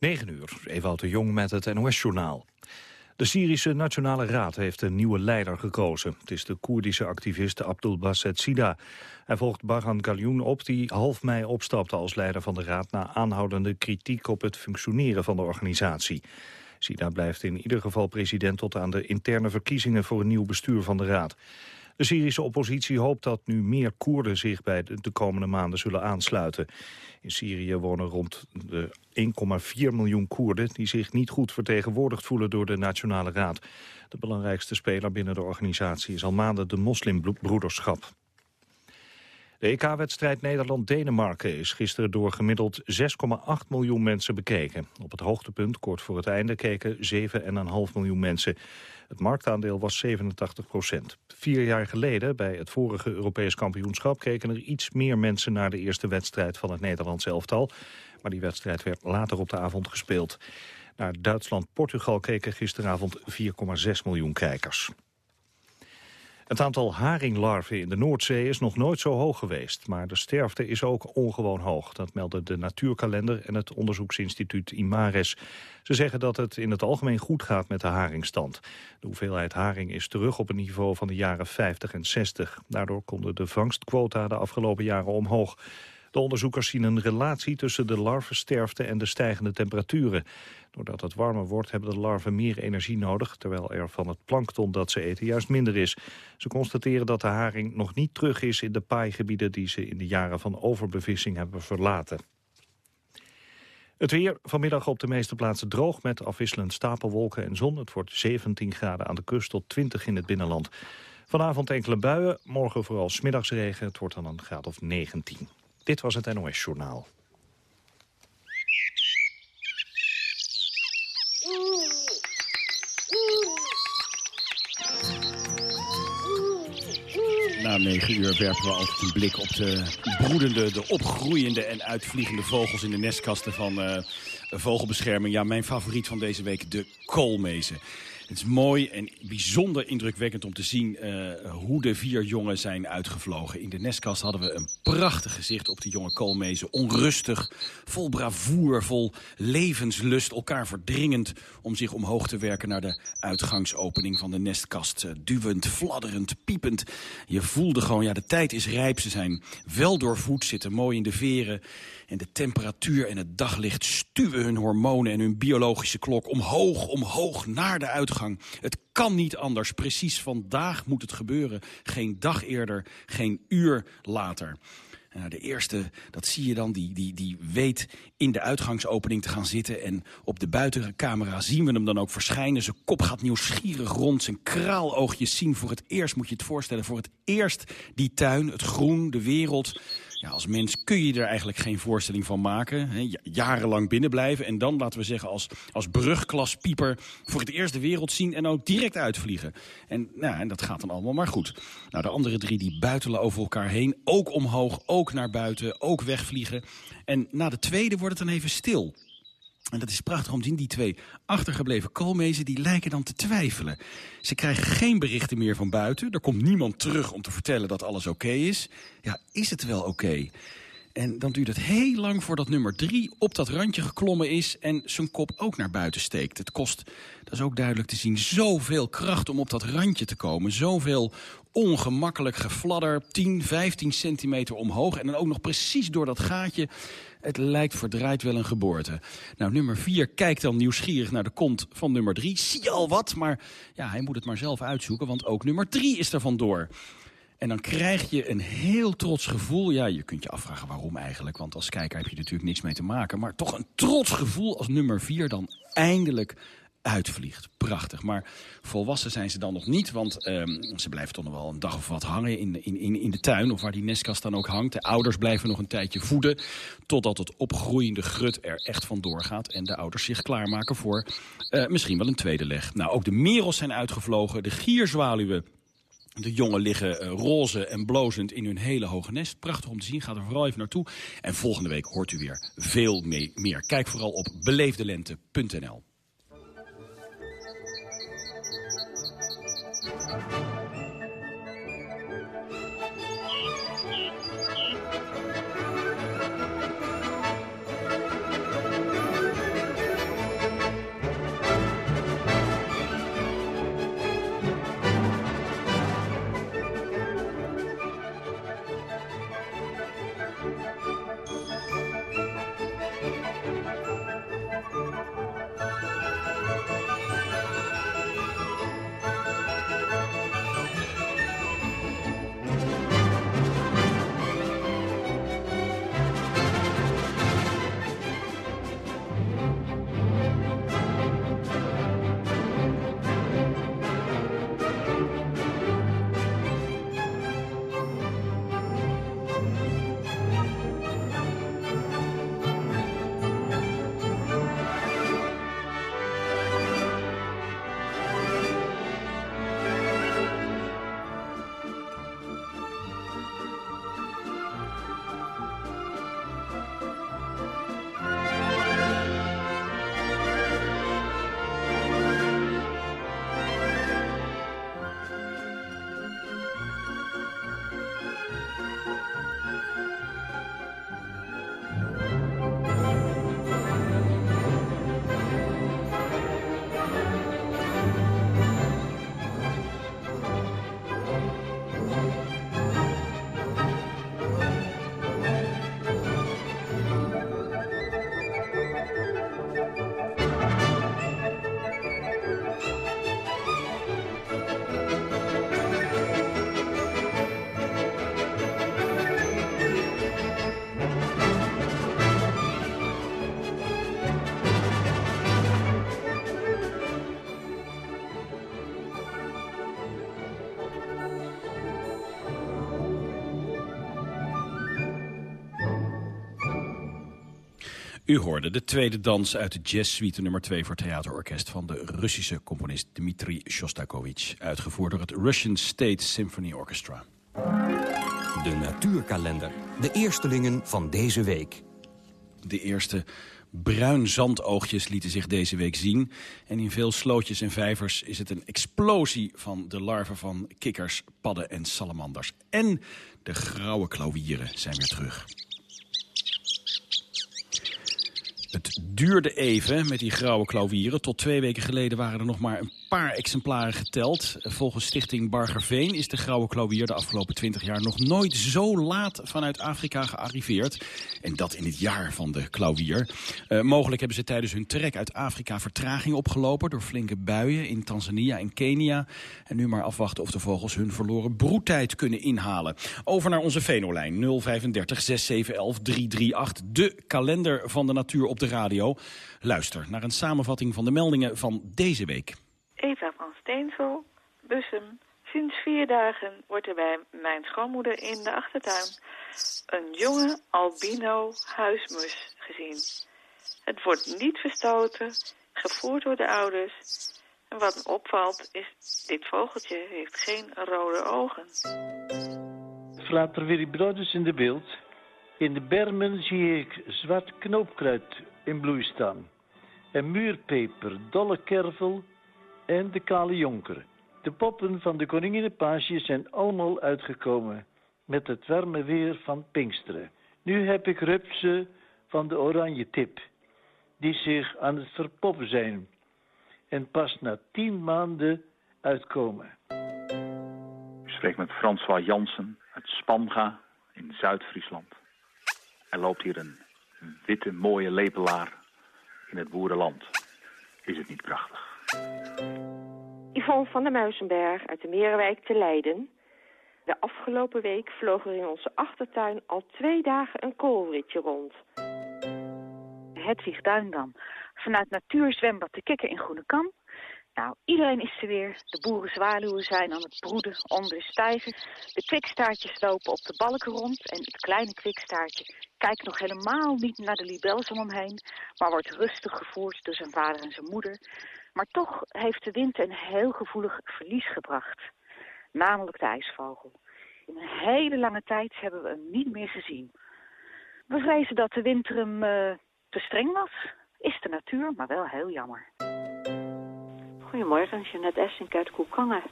9 uur, Ewout de Jong met het NOS-journaal. De Syrische Nationale Raad heeft een nieuwe leider gekozen. Het is de Koerdische activist Abdul Baset Sida. Hij volgt Barhan Galyoun op, die half mei opstapte als leider van de raad... na aanhoudende kritiek op het functioneren van de organisatie. Sida blijft in ieder geval president tot aan de interne verkiezingen... voor een nieuw bestuur van de raad. De Syrische oppositie hoopt dat nu meer Koerden zich bij de komende maanden zullen aansluiten. In Syrië wonen rond de 1,4 miljoen Koerden die zich niet goed vertegenwoordigd voelen door de Nationale Raad. De belangrijkste speler binnen de organisatie is al maanden de moslimbroederschap. De EK-wedstrijd Nederland-Denemarken is gisteren door gemiddeld 6,8 miljoen mensen bekeken. Op het hoogtepunt, kort voor het einde, keken 7,5 miljoen mensen. Het marktaandeel was 87 procent. Vier jaar geleden, bij het vorige Europees kampioenschap... keken er iets meer mensen naar de eerste wedstrijd van het Nederlands elftal. Maar die wedstrijd werd later op de avond gespeeld. Naar Duitsland-Portugal keken gisteravond 4,6 miljoen kijkers. Het aantal haringlarven in de Noordzee is nog nooit zo hoog geweest. Maar de sterfte is ook ongewoon hoog. Dat melden de Natuurkalender en het onderzoeksinstituut IMARES. Ze zeggen dat het in het algemeen goed gaat met de haringstand. De hoeveelheid haring is terug op het niveau van de jaren 50 en 60. Daardoor konden de vangstquota de afgelopen jaren omhoog. De onderzoekers zien een relatie tussen de larvensterfte en de stijgende temperaturen. Doordat het warmer wordt hebben de larven meer energie nodig... terwijl er van het plankton dat ze eten juist minder is. Ze constateren dat de haring nog niet terug is in de paaigebieden... die ze in de jaren van overbevissing hebben verlaten. Het weer vanmiddag op de meeste plaatsen droog met afwisselend stapelwolken en zon. Het wordt 17 graden aan de kust tot 20 in het binnenland. Vanavond enkele buien, morgen vooral smiddagsregen. Het wordt dan een graad of 19. Dit was het NOS Journaal. Na negen uur werpen we altijd een blik op de broedende, de opgroeiende en uitvliegende vogels in de nestkasten van uh, vogelbescherming. Ja, mijn favoriet van deze week, de koolmezen. Het is mooi en bijzonder indrukwekkend om te zien uh, hoe de vier jongen zijn uitgevlogen. In de nestkast hadden we een prachtig gezicht op die jonge koolmezen. Onrustig, vol bravoer, vol levenslust, elkaar verdringend... om zich omhoog te werken naar de uitgangsopening van de nestkast. Uh, duwend, fladderend, piepend. Je voelde gewoon, ja, de tijd is rijp. Ze zijn wel doorvoed, zitten mooi in de veren... En de temperatuur en het daglicht stuwen hun hormonen en hun biologische klok omhoog, omhoog naar de uitgang. Het kan niet anders. Precies vandaag moet het gebeuren. Geen dag eerder, geen uur later. Nou, de eerste, dat zie je dan, die, die, die weet in de uitgangsopening te gaan zitten. En op de buitencamera zien we hem dan ook verschijnen. Zijn kop gaat nieuwsgierig rond, zijn kraaloogjes zien. Voor het eerst moet je het voorstellen, voor het eerst die tuin, het groen, de wereld ja, als mens kun je er eigenlijk geen voorstelling van maken. Hè, jarenlang binnenblijven en dan, laten we zeggen, als, als brugklaspieper... voor het eerst de wereld zien en ook direct uitvliegen. En, nou, en dat gaat dan allemaal maar goed. Nou, de andere drie die buitelen over elkaar heen. Ook omhoog, ook naar buiten, ook wegvliegen. En na de tweede wordt het dan even stil. En dat is prachtig om te zien. Die twee achtergebleven koolmezen die lijken dan te twijfelen. Ze krijgen geen berichten meer van buiten. Er komt niemand terug om te vertellen dat alles oké is. Ja, is het wel oké? En dan duurt het heel lang voordat nummer drie op dat randje geklommen is... en zijn kop ook naar buiten steekt. Het kost, dat is ook duidelijk te zien, zoveel kracht om op dat randje te komen. Zoveel ongemakkelijk gefladder, 10, 15 centimeter omhoog... en dan ook nog precies door dat gaatje het lijkt verdraaid wel een geboorte. Nou, nummer 4 kijkt dan nieuwsgierig naar de kont van nummer 3. Zie je al wat? Maar ja, hij moet het maar zelf uitzoeken, want ook nummer 3 is er vandoor. En dan krijg je een heel trots gevoel. Ja, je kunt je afvragen waarom eigenlijk. Want als kijker heb je natuurlijk niks mee te maken. Maar toch een trots gevoel als nummer 4 dan eindelijk uitvliegt. Prachtig. Maar volwassen zijn ze dan nog niet, want um, ze blijven toch nog wel een dag of wat hangen in, in, in de tuin... of waar die nestkast dan ook hangt. De ouders blijven nog een tijdje voeden... totdat het opgroeiende grut er echt vandoor gaat... en de ouders zich klaarmaken voor uh, misschien wel een tweede leg. Nou, ook de merels zijn uitgevlogen, de gierzwaluwen... De jongen liggen uh, roze en blozend in hun hele hoge nest. Prachtig om te zien, ga er vooral even naartoe. En volgende week hoort u weer veel mee, meer. Kijk vooral op beleefdelente.nl. U hoorde de tweede dans uit de jazzsuite nummer 2 voor theaterorkest van de Russische componist Dmitri Shostakovich, uitgevoerd door het Russian State Symphony Orchestra. De natuurkalender, de eerstelingen van deze week. De eerste bruin zandoogjes lieten zich deze week zien. En in veel slootjes en vijvers is het een explosie van de larven van kikkers, padden en salamanders. En de grauwe klauwieren zijn weer terug. Het duurde even met die grauwe klauwieren. Tot twee weken geleden waren er nog maar een paar exemplaren geteld. Volgens stichting Bargerveen is de grauwe klauwier de afgelopen 20 jaar nog nooit zo laat vanuit Afrika gearriveerd. En dat in het jaar van de klauwier. Uh, mogelijk hebben ze tijdens hun trek uit Afrika vertraging opgelopen door flinke buien in Tanzania en Kenia. En nu maar afwachten of de vogels hun verloren broedtijd kunnen inhalen. Over naar onze Venolijn 035 6711 338. De kalender van de natuur op de radio. Luister naar een samenvatting van de meldingen van deze week. Eva van Steensel, Bussum. Sinds vier dagen wordt er bij mijn schoonmoeder in de achtertuin een jonge albino huismus gezien. Het wordt niet verstoten, gevoerd door de ouders. En wat me opvalt is, dit vogeltje heeft geen rode ogen. Flater Willy Broders in de beeld. In de bermen zie ik zwart knoopkruid in bloei staan. En muurpeper, dolle kervel en de kale jonker. De poppen van de koninginnenpaasje zijn allemaal uitgekomen met het warme weer van Pinksteren. Nu heb ik rupsen van de oranje tip, die zich aan het verpoppen zijn en pas na tien maanden uitkomen. U spreekt met François Jansen uit Spanga in Zuid-Friesland. Er loopt hier een witte mooie lepelaar in het boerenland. Is het niet prachtig? Yvonne van der Muizenberg uit de Merenwijk te Leiden. De afgelopen week vloog er in onze achtertuin al twee dagen een koolritje rond. Hedwig Duindam vanuit Natuurzwembad de Kikker in Groenekam. Nou, iedereen is er weer. De boerenzwaluwen zijn aan het broeden onder de stijgen. De kwikstaartjes lopen op de balken rond. En het kleine kwikstaartje kijkt nog helemaal niet naar de libels om hem heen... maar wordt rustig gevoerd door zijn vader en zijn moeder. Maar toch heeft de wind een heel gevoelig verlies gebracht. Namelijk de ijsvogel. In een hele lange tijd hebben we hem niet meer gezien. We vrezen dat de winter hem uh, te streng was. Is de natuur, maar wel heel jammer. Goedemorgen, Jeanette Essink uit Koekangen.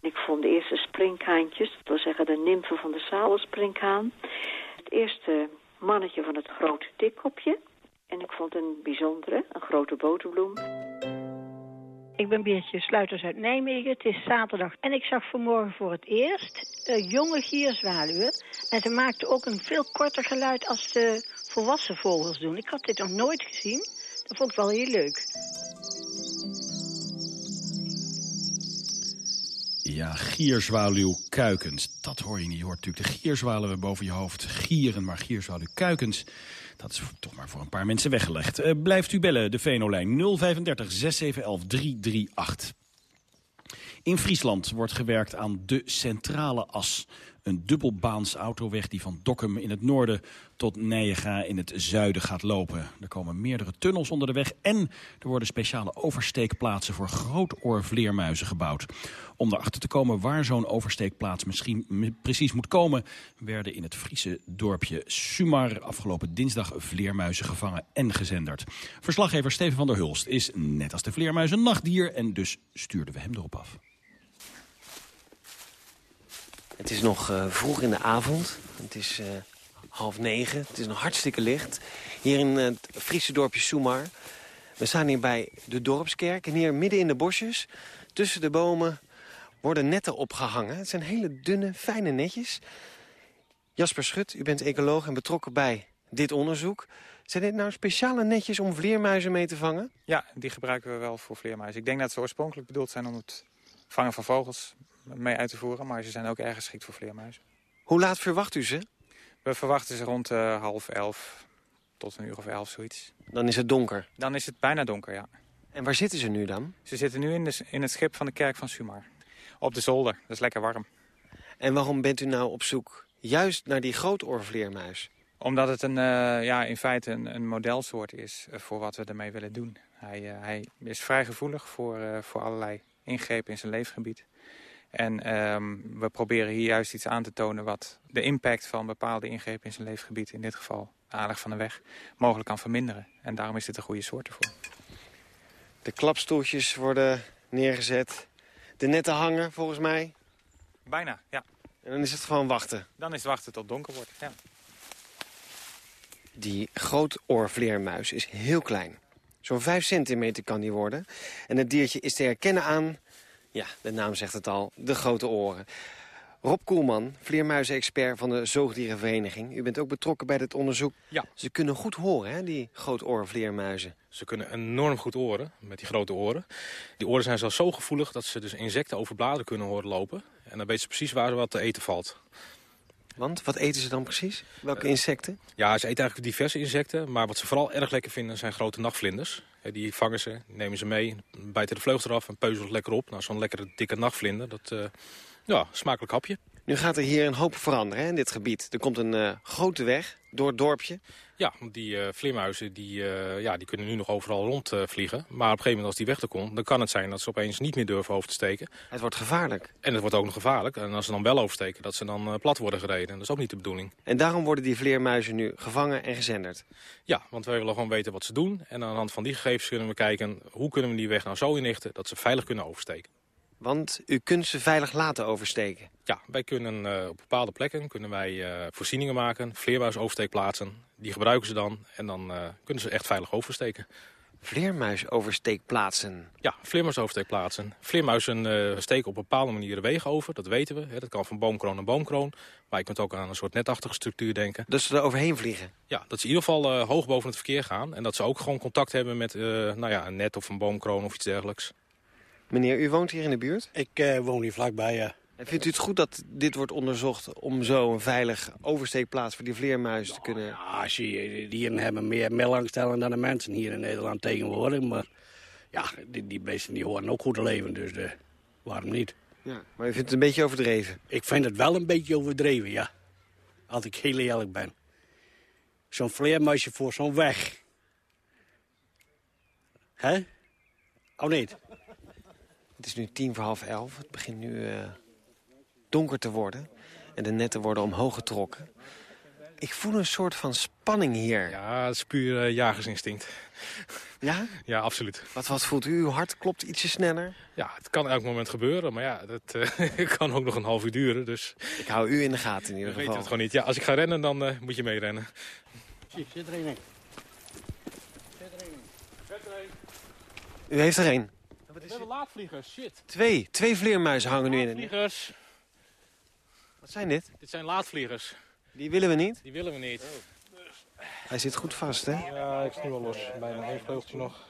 Ik vond de eerste sprinkhaantjes, dat wil zeggen de nymfen van de sabelsprinkhaan. Het eerste mannetje van het grote dikkopje. En ik vond een bijzondere, een grote boterbloem. Ik ben Beertje Sluiters uit Nijmegen. Het is zaterdag en ik zag vanmorgen voor het eerst uh, jonge gierzwaluwen. En ze maakten ook een veel korter geluid als de volwassen vogels doen. Ik had dit nog nooit gezien. Dat vond ik wel heel leuk. Ja, gierzwaluw kuikens. Dat hoor je niet. Je hoort natuurlijk de gierzwaluwen boven je hoofd gieren, maar gierzwaluw kuikens. Dat is toch maar voor een paar mensen weggelegd. Uh, blijft u bellen, de Venolijn 035 6711 338. In Friesland wordt gewerkt aan de centrale as. Een dubbelbaans autoweg die van Dokkum in het noorden tot Nijega in het zuiden gaat lopen. Er komen meerdere tunnels onder de weg en er worden speciale oversteekplaatsen voor grootoorvleermuizen gebouwd. Om erachter te komen waar zo'n oversteekplaats misschien precies moet komen... werden in het Friese dorpje Sumar afgelopen dinsdag vleermuizen gevangen en gezenderd. Verslaggever Steven van der Hulst is net als de vleermuis een nachtdier en dus stuurden we hem erop af. Het is nog uh, vroeg in de avond. Het is uh, half negen. Het is nog hartstikke licht. Hier in het Friese dorpje Soemar. We staan hier bij de Dorpskerk. En hier midden in de bosjes, tussen de bomen, worden netten opgehangen. Het zijn hele dunne, fijne netjes. Jasper Schut, u bent ecoloog en betrokken bij dit onderzoek. Zijn dit nou speciale netjes om vleermuizen mee te vangen? Ja, die gebruiken we wel voor vleermuizen. Ik denk dat ze oorspronkelijk bedoeld zijn om het vangen van vogels mee uit te voeren. Maar ze zijn ook erg geschikt voor vleermuizen. Hoe laat verwacht u ze? We verwachten ze rond uh, half elf tot een uur of elf, zoiets. Dan is het donker? Dan is het bijna donker, ja. En waar zitten ze nu dan? Ze zitten nu in, de, in het schip van de kerk van Sumar. Op de zolder, dat is lekker warm. En waarom bent u nou op zoek juist naar die grootoorvleermuis? Omdat het een, eh, ja, in feite een, een modelsoort is eh, voor wat we ermee willen doen. Hij, eh, hij is vrij gevoelig voor, eh, voor allerlei ingrepen in zijn leefgebied. En ehm, we proberen hier juist iets aan te tonen wat de impact van bepaalde ingrepen in zijn leefgebied, in dit geval de aanleg van de weg, mogelijk kan verminderen. En daarom is dit een goede soort ervoor. De klapstoeltjes worden neergezet. De netten hangen, volgens mij. Bijna, ja. En dan is het gewoon wachten. Dan is het wachten tot het donker wordt. Ja. Die grootoorvleermuis is heel klein. Zo'n 5 centimeter kan die worden. En het diertje is te herkennen aan, ja, de naam zegt het al, de grote oren. Rob Koelman, vleermuizenexpert van de Zoogdierenvereniging. U bent ook betrokken bij dit onderzoek. Ja. Ze kunnen goed horen, hè, die grootoorvleermuizen. Ze kunnen enorm goed oren, met die grote oren. Die oren zijn zelfs zo gevoelig dat ze dus insecten over bladeren kunnen horen lopen. En dan weten ze precies waar wat te eten valt. Want, wat eten ze dan precies? Welke insecten? Ja, ze eten eigenlijk diverse insecten. Maar wat ze vooral erg lekker vinden zijn grote nachtvlinders. Ja, Die vangen ze, nemen ze mee, bijten de vleugels eraf en peuzelen lekker op. Nou, zo'n lekkere dikke nachtvlinder, dat, eh, ja, smakelijk hapje. Nu gaat er hier een hoop veranderen hè, in dit gebied. Er komt een eh, grote weg door het dorpje. Ja, want die eh vleermuizen die, eh, ja, die kunnen nu nog overal rondvliegen. maar op een gegeven moment als die weg er komt... dan kan het zijn dat ze opeens niet meer durven over te steken. Het wordt gevaarlijk. En het wordt ook nog gevaarlijk. En als ze dan wel oversteken, dat ze dan plat worden gereden. Dat is ook niet de bedoeling. En daarom worden die vleermuizen nu gevangen en gezenderd. Ja, want wij willen gewoon weten wat ze doen. En aan de hand van die gegevens kunnen we kijken... hoe kunnen we die weg nou zo inrichten dat ze veilig kunnen oversteken. Want u kunt ze veilig laten oversteken. Ja, wij kunnen eh, op bepaalde plekken kunnen wij eh, voorzieningen maken, vleermuisoversteekplaatsen. Die gebruiken ze dan en dan eh, kunnen ze echt veilig oversteken. Vleermuisoversteekplaatsen? Ja, vleermuisoversteekplaatsen. Vleermuizen steken op bepaalde manieren wegen over, dat weten we. Hè. Dat kan van boomkroon naar boomkroon. Maar je kunt ook aan een soort netachtige structuur denken. Dat ze er overheen vliegen? Ja, dat ze in ieder geval hoog boven het verkeer gaan. En dat ze ook gewoon contact hebben met nou ja, een net of een boomkroon of iets dergelijks. Meneer, u woont hier in de buurt? Ik eh, woon hier vlakbij, ja. En vindt u het goed dat dit wordt onderzocht om zo een veilig oversteekplaats voor die vleermuizen te kunnen... Ja, zie je, dieren hebben meer belangstelling dan de mensen hier in Nederland tegenwoordig. Maar ja, die, die beesten die horen ook goed te leven, dus de, waarom niet? Ja, maar u vindt het een beetje overdreven? Ik vind het wel een beetje overdreven, ja. Als ik heel eerlijk ben. Zo'n vleermuisje voor zo'n weg. Hè? Oh, niet? Het is nu tien voor half elf. Het begint nu eh, donker te worden. En de netten worden omhoog getrokken. Ik voel een soort van spanning hier. Ja, het is puur eh, jagersinstinct. Ja? Ja, absoluut. Wat, wat voelt u? Uw hart klopt ietsje sneller? Ja, het kan elk moment gebeuren, maar ja, dat eh, kan ook nog een half uur duren. Dus Ik hou u in de gaten in ieder geval. het gewoon niet. Ja, als ik ga rennen, dan eh, moet je meerennen. Zie, zit er een. U heeft er één. We hebben laadvliegers, shit. Twee. Twee vleermuizen hangen nu in het net. Laadvliegers. Wat zijn dit? Dit zijn laadvliegers. Die willen we niet. Die willen we niet. Hij zit goed vast, hè? Ja, ik zie wel los. Bijna één vleugeltje nog.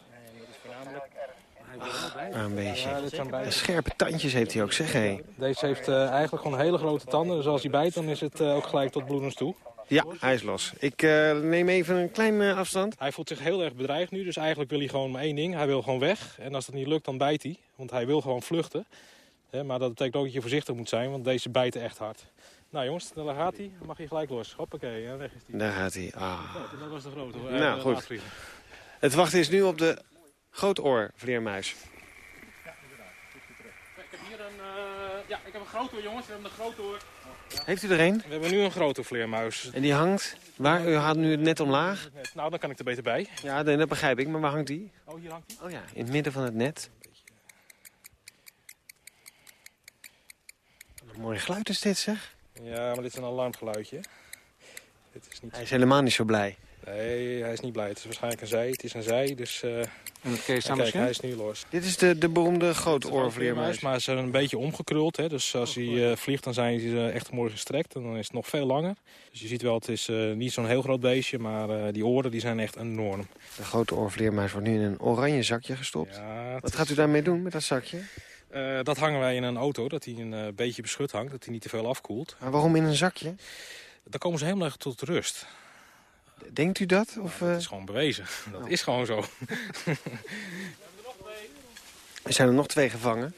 Arm beestje. Ja, dit zijn bijna- En scherpe tandjes heeft hij ook, zeg hé. Deze heeft eh, eigenlijk gewoon hele grote tanden. Dus als hij bijt, dan is het eh, ook gelijk tot bloedens toe. Ja, hij is los. Ik eh, neem even een klein eh, afstand. Hij voelt zich heel erg bedreigd nu. Dus eigenlijk wil hij gewoon maar één ding. Hij wil gewoon weg. En als dat niet lukt, dan bijt hij. Want hij wil gewoon vluchten. Maar dat betekent ook dat je voorzichtig moet zijn. Want deze bijten echt hard. Nou jongens, daar gaat hij. Dan mag hij gelijk los. Hoppakee, en weg is hij. Daar gaat hij. Ah. Dat was de grote hoor. Nou, Eh, goed. Het wachten is nu op de grootoorvleermuis. Ik heb hier een, eh, ja, ik heb een grote jongens. We hebben een grote hoor. Heeft u er een? We hebben nu een grote vleermuis. En die hangt? Waar? U haalt nu het net omlaag? Nou, dan kan ik er beter bij. Ja, nee, dat begrijp ik. Maar waar hangt die? Oh, hier hangt hij. Oh ja, in het midden van het net. Wat een mooi geluid is dit, zeg. Ja, maar dit is een alarmgeluidje. Dit is niet... Hij is helemaal niet zo blij. Nee, hij is niet blij. Het is waarschijnlijk een zij. Het is een zij, dus... eh En dat Kees kijk, hij is nu los. Dit is de, de beroemde grootoorvleermuis. Maar ze zijn een beetje omgekruld. Hè? Dus als hij eh, vliegt, dan zijn ze echt mooi gestrekt. En dan is het nog veel langer. Dus je ziet wel, het is eh, niet zo'n heel groot beestje. Maar eh, die oren die zijn echt enorm. De grootoorvleermuis wordt nu in een oranje zakje gestopt. Ja, Wat is- gaat u daarmee doen met dat zakje? Eh, dat hangen wij in een auto, dat hij een eh, beetje beschut hangt. Dat hij niet te veel afkoelt. Maar waarom in een zakje? Dan komen ze helemaal tot rust. Denkt u dat? Of, eh, Dat is gewoon bewezen. Dat is gewoon zo. Er zijn er nog twee gevangen.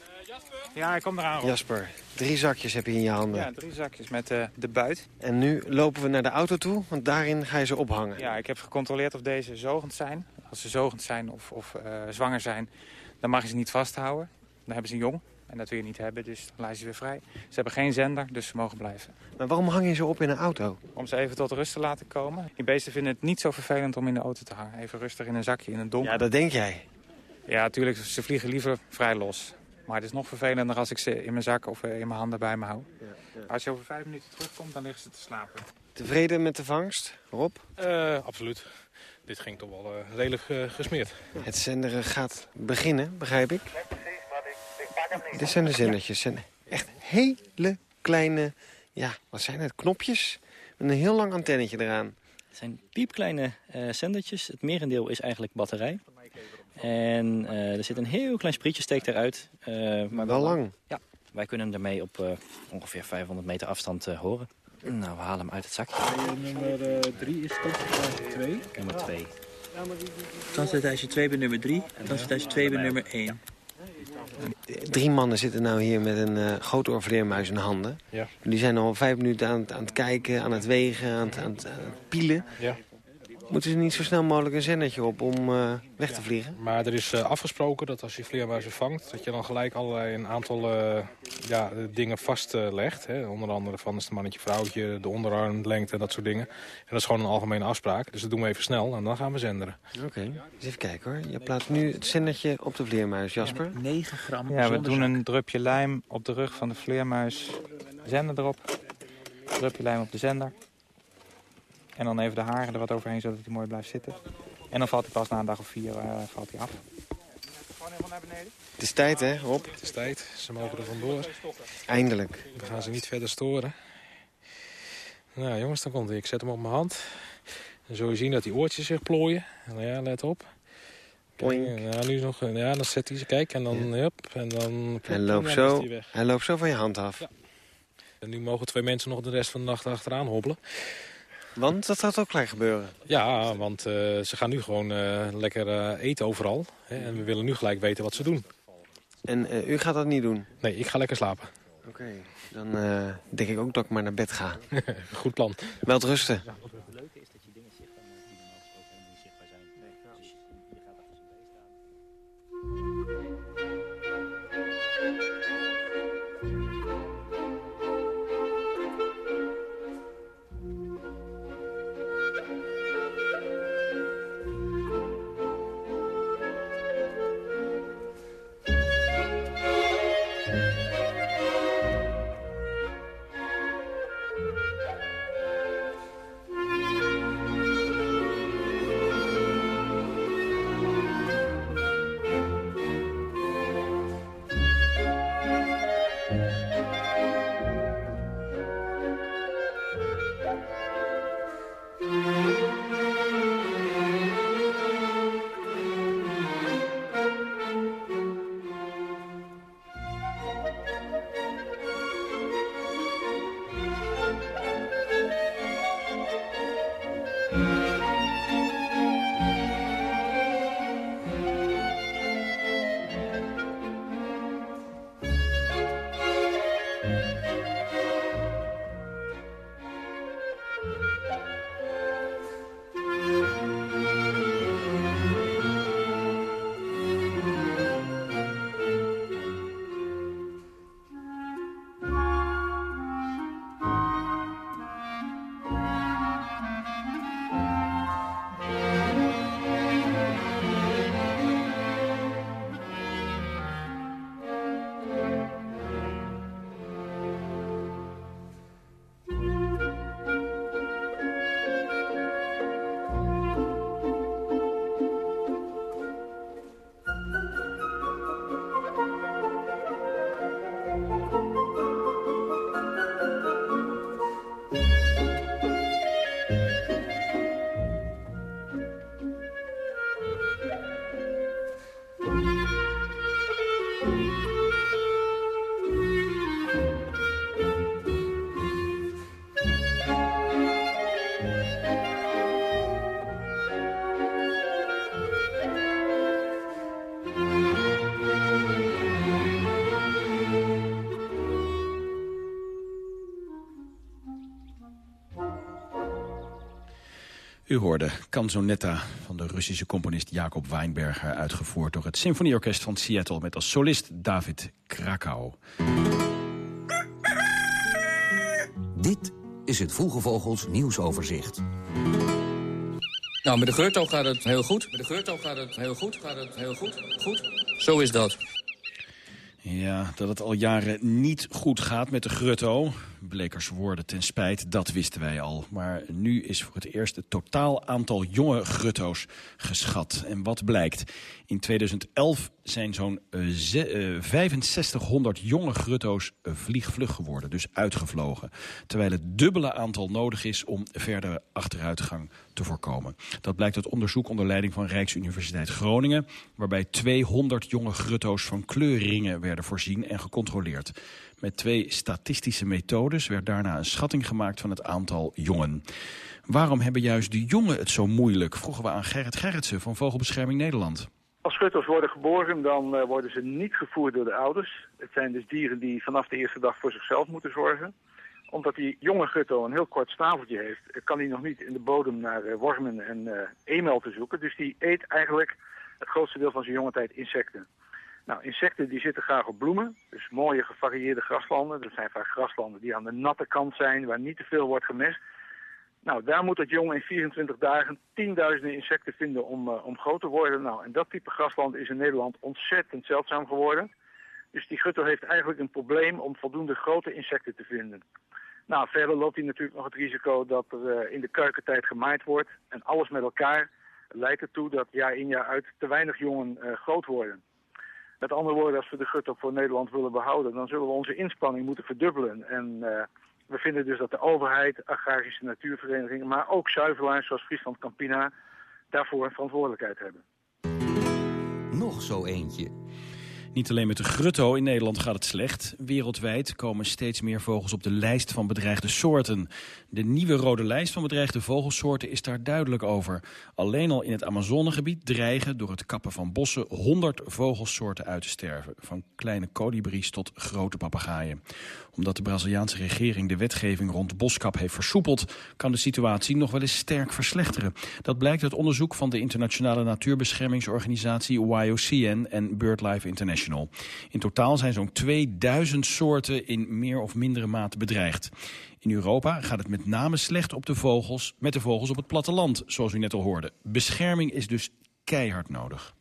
Ja, ik kom eraan. Rob. Jasper, Drie zakjes heb je in je handen. Ja, drie zakjes met eh, de buit. En nu lopen we naar de auto toe, want daarin ga je ze ophangen. Ja, ik heb gecontroleerd of deze zogend zijn. Als ze zogend zijn of, of eh, zwanger zijn, dan mag je ze niet vasthouden. Dan hebben ze jong. En dat wil je niet hebben, dus dan laat je ze weer vrij. Ze hebben geen zender, dus ze mogen blijven. Maar waarom hang je ze op in een auto? Om ze even tot rust te laten komen. Die beesten vinden het niet zo vervelend om in de auto te hangen. Even rustig in een zakje, in een donker. Ja, dat denk jij. Ja, natuurlijk, ze vliegen liever vrij los. Maar het is nog vervelender als ik ze in mijn zak of eh, in mijn handen bij me hou. Als je over vijf minuten terugkomt, dan liggen ze te slapen. Tevreden met de vangst, Rob? Uh, absoluut. Dit ging toch wel uh, redelijk uh, gesmeerd. Het zenderen gaat beginnen, begrijp ik. Dit zijn de zendertjes. Zijn echt hele kleine, ja, wat zijn het, knopjes? Met een heel lang antennetje eraan. Het zijn piepkleine zendertjes. Het merendeel is eigenlijk batterij. En uh, er zit een heel klein sprietje steekt eruit. Uh, maar wel lang. Ja, wij kunnen ermee op uh, ongeveer 500 meter afstand horen. Nou, we halen hem uit het zakje. Nummer 3 is transitatie 2. Nummer 2. Transitatie 2 bij nummer 3 en transitatie 2 bij nummer 1. Drie mannen zitten nou hier met een uh, groot oorvleermuis in handen. Ja. Die zijn al vijf minuten aan het, aan het kijken, aan het wegen, aan het, aan het, aan het pielen. Ja. Moeten ze niet zo snel mogelijk een zendertje op om uh, weg te vliegen? Maar er is uh, afgesproken dat als je vleermuizen vangt... dat je dan gelijk allerlei een aantal uh, ja, dingen vastlegt. Hè? Onder andere van is het mannetje, vrouwtje, de onderarmlengte, dat soort dingen. En dat is gewoon een algemene afspraak. Dus dat doen we even snel en dan gaan we zenderen. Oké, okay. eens even kijken hoor. Je plaatst nu het zendertje op de vleermuis, Jasper. 9 gram Ja, we doen een drupje lijm op de rug van de vleermuis. Zender erop. Drupje lijm op de zender. En dan even de haren er wat overheen, zodat hij mooi blijft zitten. En dan valt hij pas na een dag of vier uh, valt hij af. Gewoon helemaal naar beneden. Het is tijd, hè, Rob? Het is tijd. Ze mogen er vandoor. Eindelijk. We gaan ze niet verder storen. Nou, jongens, dan komt hij. Ik zet hem op mijn hand. Dan zul je zien dat die oortjes zich plooien. Nou ja, let op. Kijk, ja, nu nog, ja, dan zet hij ze, kijk, en dan, ja. hup, en dan... Hij loopt, zo, hij, hij loopt zo van je hand af. Ja. En nu mogen twee mensen nog de rest van de nacht achteraan hobbelen. Want dat gaat ook gelijk gebeuren. Ja, want uh, ze gaan nu gewoon uh, lekker uh, eten overal. Hè, en we willen nu gelijk weten wat ze doen. En u gaat dat niet doen? Nee, ik ga lekker slapen. Oké, okay, dan denk ik ook dat ik maar naar bed ga. Goed plan. Wel rusten. U hoorde Canzonetta van de Russische componist Jacob Weinberger... uitgevoerd door het Symfonieorkest van Seattle... met als solist David Krakau. Dit is het Vroege Vogels nieuwsoverzicht. Nou, met de Geurto gaat het heel goed. Met de Geurto gaat het heel goed. Gaat het heel goed. Goed. Zo is dat. Ja, dat het al jaren niet goed gaat met de grutto. Blekers woorden ten spijt, dat wisten wij al. Maar nu is voor het eerst het totaal aantal jonge grutto's geschat. En wat blijkt? In 2011 zijn zo'n uh, 6500 jonge grutto's uh, vliegvlug geworden. Dus uitgevlogen. Terwijl het dubbele aantal nodig is om verdere achteruitgang te voorkomen. Dat blijkt uit onderzoek onder leiding van Rijksuniversiteit Groningen... waarbij 200 jonge grutto's van kleurringen werden voorzien en gecontroleerd. Met twee statistische methodes werd daarna een schatting gemaakt van het aantal jongen. Waarom hebben juist de jongen het zo moeilijk? Vroegen we aan Gerrit Gerritsen van Vogelbescherming Nederland. Als schutters worden geboren, dan uh, worden ze niet gevoerd door de ouders. Het zijn dus dieren die vanaf de eerste dag voor zichzelf moeten zorgen. Omdat die jonge gutto een heel kort staveltje heeft, kan hij nog niet in de bodem naar uh, wormen en uh, zoeken. Dus die eet eigenlijk het grootste deel van zijn jonge tijd insecten. Nou, insecten die zitten graag op bloemen, dus mooie gevarieerde graslanden. Dat zijn vaak graslanden die aan de natte kant zijn, waar niet te veel wordt gemest. Nou, daar moet het jong in 24 dagen tienduizenden insecten vinden om, uh, om groot te worden. Nou, en dat type grasland is in Nederland ontzettend zeldzaam geworden. Dus die gutto heeft eigenlijk een probleem om voldoende grote insecten te vinden. Nou, verder loopt hij natuurlijk nog het risico dat er uh, in de kuikentijd gemaaid wordt. En alles met elkaar leidt ertoe dat jaar in jaar uit te weinig jongen uh, groot worden. Met andere woorden, als we de gut voor Nederland willen behouden... dan zullen we onze inspanning moeten verdubbelen. En uh, we vinden dus dat de overheid, agrarische natuurverenigingen... maar ook zuivelaars zoals Friesland Campina daarvoor een verantwoordelijkheid hebben. Nog zo eentje. Niet alleen met de grutto in Nederland gaat het slecht. Wereldwijd komen steeds meer vogels op de lijst van bedreigde soorten. De nieuwe rode lijst van bedreigde vogelsoorten is daar duidelijk over. Alleen al in het Amazonegebied dreigen door het kappen van bossen 100 vogelsoorten uit te sterven. Van kleine kolibries tot grote papegaaien. Omdat de Braziliaanse regering de wetgeving rond boskap heeft versoepeld... kan de situatie nog wel eens sterk verslechteren. Dat blijkt uit onderzoek van de internationale natuurbeschermingsorganisatie YOCN en BirdLife International. In totaal zijn zo'n 2000 soorten in meer of mindere mate bedreigd. In Europa gaat het met name slecht op de vogels, met de vogels op het platteland, zoals u net al hoorde. Bescherming is dus keihard nodig.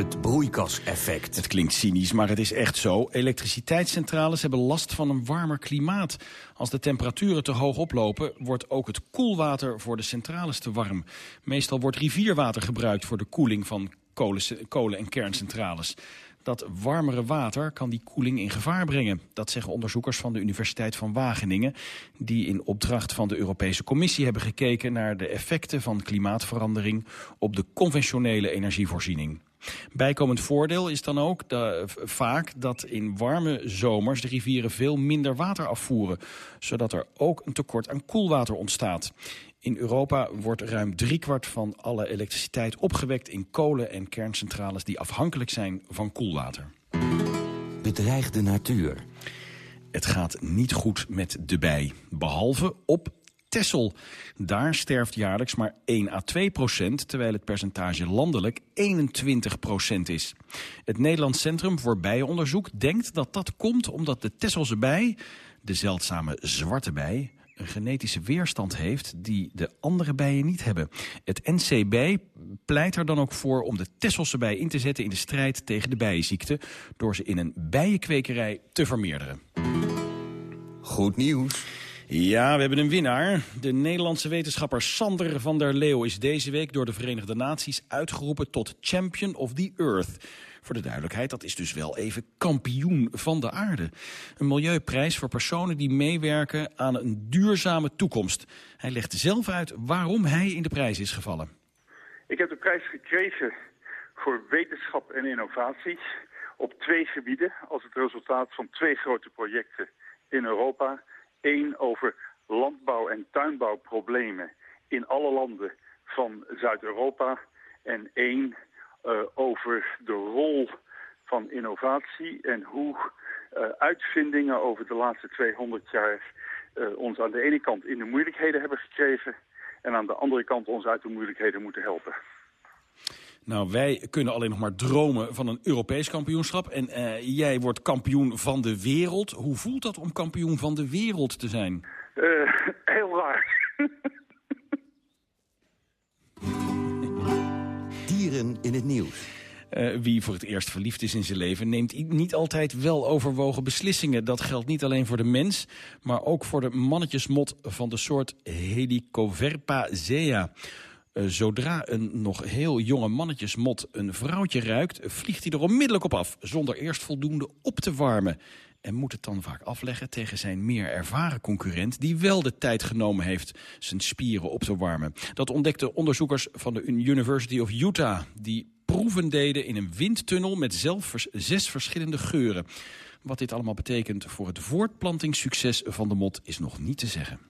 Het broeikaseffect. Het klinkt cynisch, maar het is echt zo. Elektriciteitscentrales hebben last van een warmer klimaat. Als de temperaturen te hoog oplopen, wordt ook het koelwater voor de centrales te warm. Meestal wordt rivierwater gebruikt voor de koeling van kolen- en kerncentrales. Dat warmere water kan die koeling in gevaar brengen. Dat zeggen onderzoekers van de Universiteit van Wageningen... die in opdracht van de Europese Commissie hebben gekeken... naar de effecten van klimaatverandering op de conventionele energievoorziening. Bijkomend voordeel is dan ook de, vaak dat in warme zomers de rivieren veel minder water afvoeren, zodat er ook een tekort aan koelwater ontstaat. In Europa wordt ruim driekwart van alle elektriciteit opgewekt in kolen- en kerncentrales die afhankelijk zijn van koelwater. Bedreigde natuur. Het gaat niet goed met de bij, behalve op Tessel. Daar sterft jaarlijks maar 1 à 2 procent, terwijl het percentage landelijk 21 procent is. Het Nederlands Centrum voor Bijenonderzoek denkt dat dat komt omdat de Tesselse bij, de zeldzame zwarte bij, een genetische weerstand heeft die de andere bijen niet hebben. Het NCB pleit er dan ook voor om de Tesselse bij in te zetten in de strijd tegen de bijenziekte... door ze in een bijenkwekerij te vermeerderen. Goed nieuws. Ja, we hebben een winnaar. De Nederlandse wetenschapper Sander van der Leeuw is deze week door de Verenigde Naties uitgeroepen tot Champion of the Earth. Voor de duidelijkheid, dat is dus wel even kampioen van de aarde. Een milieuprijs voor personen die meewerken aan een duurzame toekomst. Hij legt zelf uit waarom hij in de prijs is gevallen. Ik heb de prijs gekregen voor wetenschap en innovaties op twee gebieden... als het resultaat van twee grote projecten in Europa. Eén over landbouw- en tuinbouwproblemen in alle landen van Zuid-Europa... en één uh, over de rol van innovatie en hoe uh, uitvindingen over de laatste 200 jaar eh, ons aan de ene kant in de moeilijkheden hebben gekregen... en aan de andere kant ons uit de moeilijkheden moeten helpen. Nou, wij kunnen alleen nog maar dromen van een Europees kampioenschap. En eh, jij wordt kampioen van de wereld. Hoe voelt dat om kampioen van de wereld te zijn? Eh, heel raar. Dieren in het nieuws. Uh, wie voor het eerst verliefd is in zijn leven... neemt niet altijd wel overwogen beslissingen. Dat geldt niet alleen voor de mens... maar ook voor de mannetjesmot van de soort Helicoverpa zea. Uh, zodra een nog heel jonge mannetjesmot een vrouwtje ruikt... vliegt hij er onmiddellijk op af, zonder eerst voldoende op te warmen en moet het dan vaak afleggen tegen zijn meer ervaren concurrent... die wel de tijd genomen heeft zijn spieren op te warmen. Dat ontdekten onderzoekers van de University of Utah... die proeven deden in een windtunnel met zelf zes verschillende geuren. Wat dit allemaal betekent voor het voortplantingssucces van de mot is nog niet te zeggen.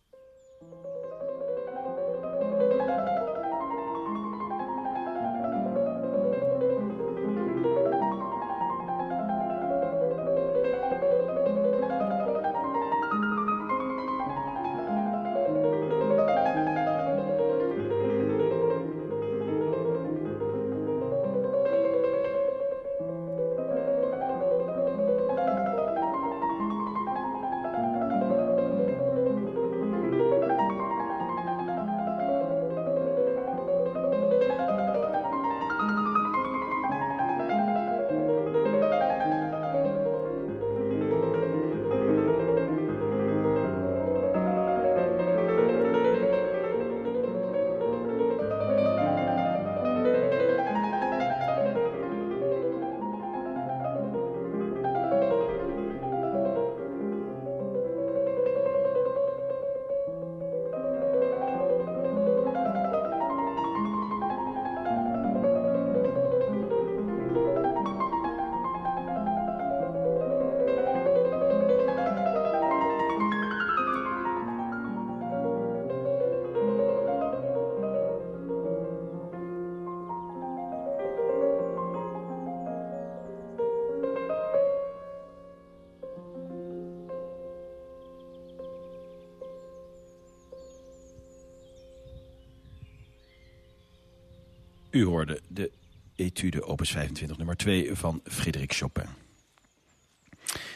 U hoorde de etude opus 25 nummer 2 van Frederik Chopin.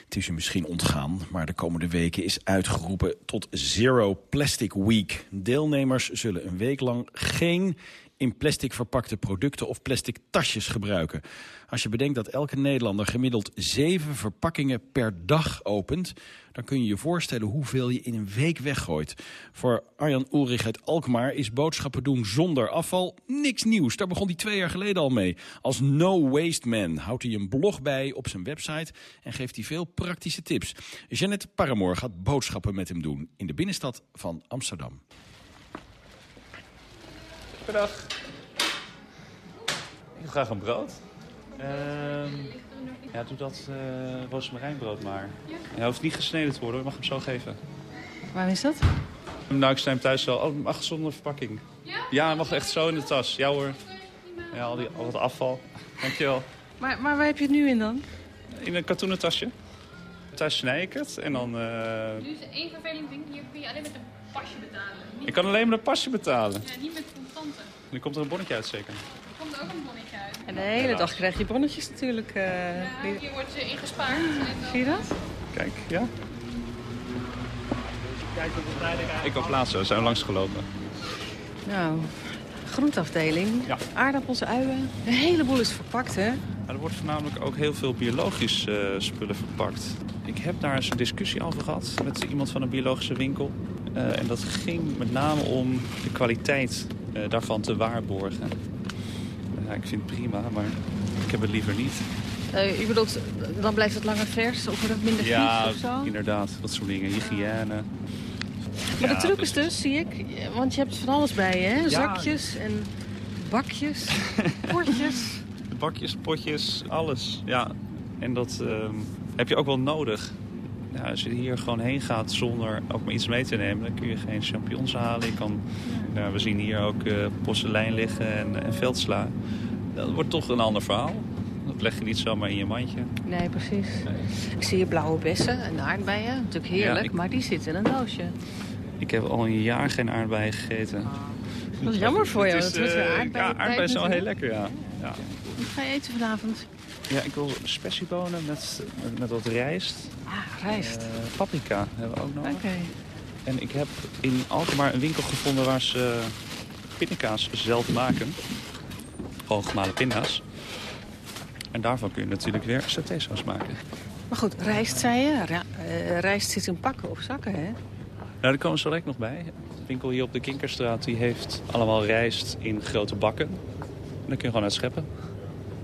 Het is u misschien ontgaan, maar de komende weken is uitgeroepen tot Zero Plastic Week. Deelnemers zullen een week lang geen in plastic verpakte producten of plastic tasjes gebruiken. Als je bedenkt dat elke Nederlander gemiddeld zeven verpakkingen per dag opent... dan kun je je voorstellen hoeveel je in een week weggooit. Voor Arjan Ulrich uit Alkmaar is boodschappen doen zonder afval niks nieuws. Daar begon hij twee jaar geleden al mee. Als No Waste Man houdt hij een blog bij op zijn website... en geeft hij veel praktische tips. Jeannette Paramoor gaat boodschappen met hem doen in de binnenstad van Amsterdam. Goedendag. Ik wil graag een brood. Uh, ja, doe dat uh, roosmarijnbrood maar. Hij hoeft niet gesneden te worden, ik mag hem zo geven. Waar is dat? Nou, ik sta hem thuis wel. Oh, mag zonder verpakking. Ja? Ja, hij mag echt zo in de tas. Ja hoor. Ja, al, die, al het afval. Dankjewel. Maar, maar waar heb je het nu in dan? In een katoenen tasje. Thuis snij ik het en dan... Uh... Nu is één vervelend ding. Hier kun je alleen met een pasje betalen. Niet ik kan alleen met een pasje betalen. Ja, niet met En dan komt er een bonnetje uit zeker? Er komt er ook een bonnetje uit. En de hele dag krijg je bonnetjes natuurlijk. Uh, ja, hier wordt uh, ingespaard. En dan... Zie je dat? Kijk, ja. Ik wil plaatsen, we zijn langs gelopen. Nou, groentafdeling. Ja. Aardappels, uien. Een heleboel is verpakt, hè? er wordt voornamelijk ook heel veel biologisch uh, spullen verpakt. Ik heb daar eens een discussie over gehad met iemand van een biologische winkel. Uh, en dat ging met name om de kwaliteit uh, daarvan te waarborgen. ik vind het prima, maar ik heb het liever niet. Uh, je bedoelt, dan blijft het langer vers of wordt het minder ja, vies of zo? Ja, inderdaad. Dat soort dingen. Hygiëne. Maar ja, de truc is dus, zie ik, want je hebt van alles bij je, hè? Ja. Zakjes en bakjes, potjes. bakjes, potjes, alles. Ja, en dat uh, heb je ook wel nodig. Als je hier gewoon heen gaat zonder ook maar iets mee te nemen... dan kun je geen champignons halen. Je kan, ja, we zien hier ook uh, porselein liggen en, en veldsla. Dat wordt toch een ander verhaal. Dat leg je niet zomaar in je mandje. Nee, precies. Ik zie hier blauwe bessen en aardbeien. Natuurlijk heerlijk, Ja, ik- maar die zitten in een doosje. Ik heb al een jaar geen aardbeien gegeten. Dat is jammer voor jou. Is, dat eh. Ja, aardbeien zijn wel heel lekker, ja. ja. Wat ga je eten vanavond? Ja, ik wil spessiebonen met, met, met wat rijst. Ah, rijst. Eh, paprika hebben we ook nog. Oké. En ik heb in Alkmaar een winkel gevonden waar ze pindakaas zelf maken. Gewoon gemalen pinda's. En daarvan kun je natuurlijk weer satésaus maken. Maar goed, rijst zei je. Ra- eh, rijst zit in pakken of zakken, hè? Nou, daar komen zo direct nog bij. De winkel hier op de Kinkerstraat die heeft allemaal rijst in grote bakken. En dan kun je gewoon uit scheppen.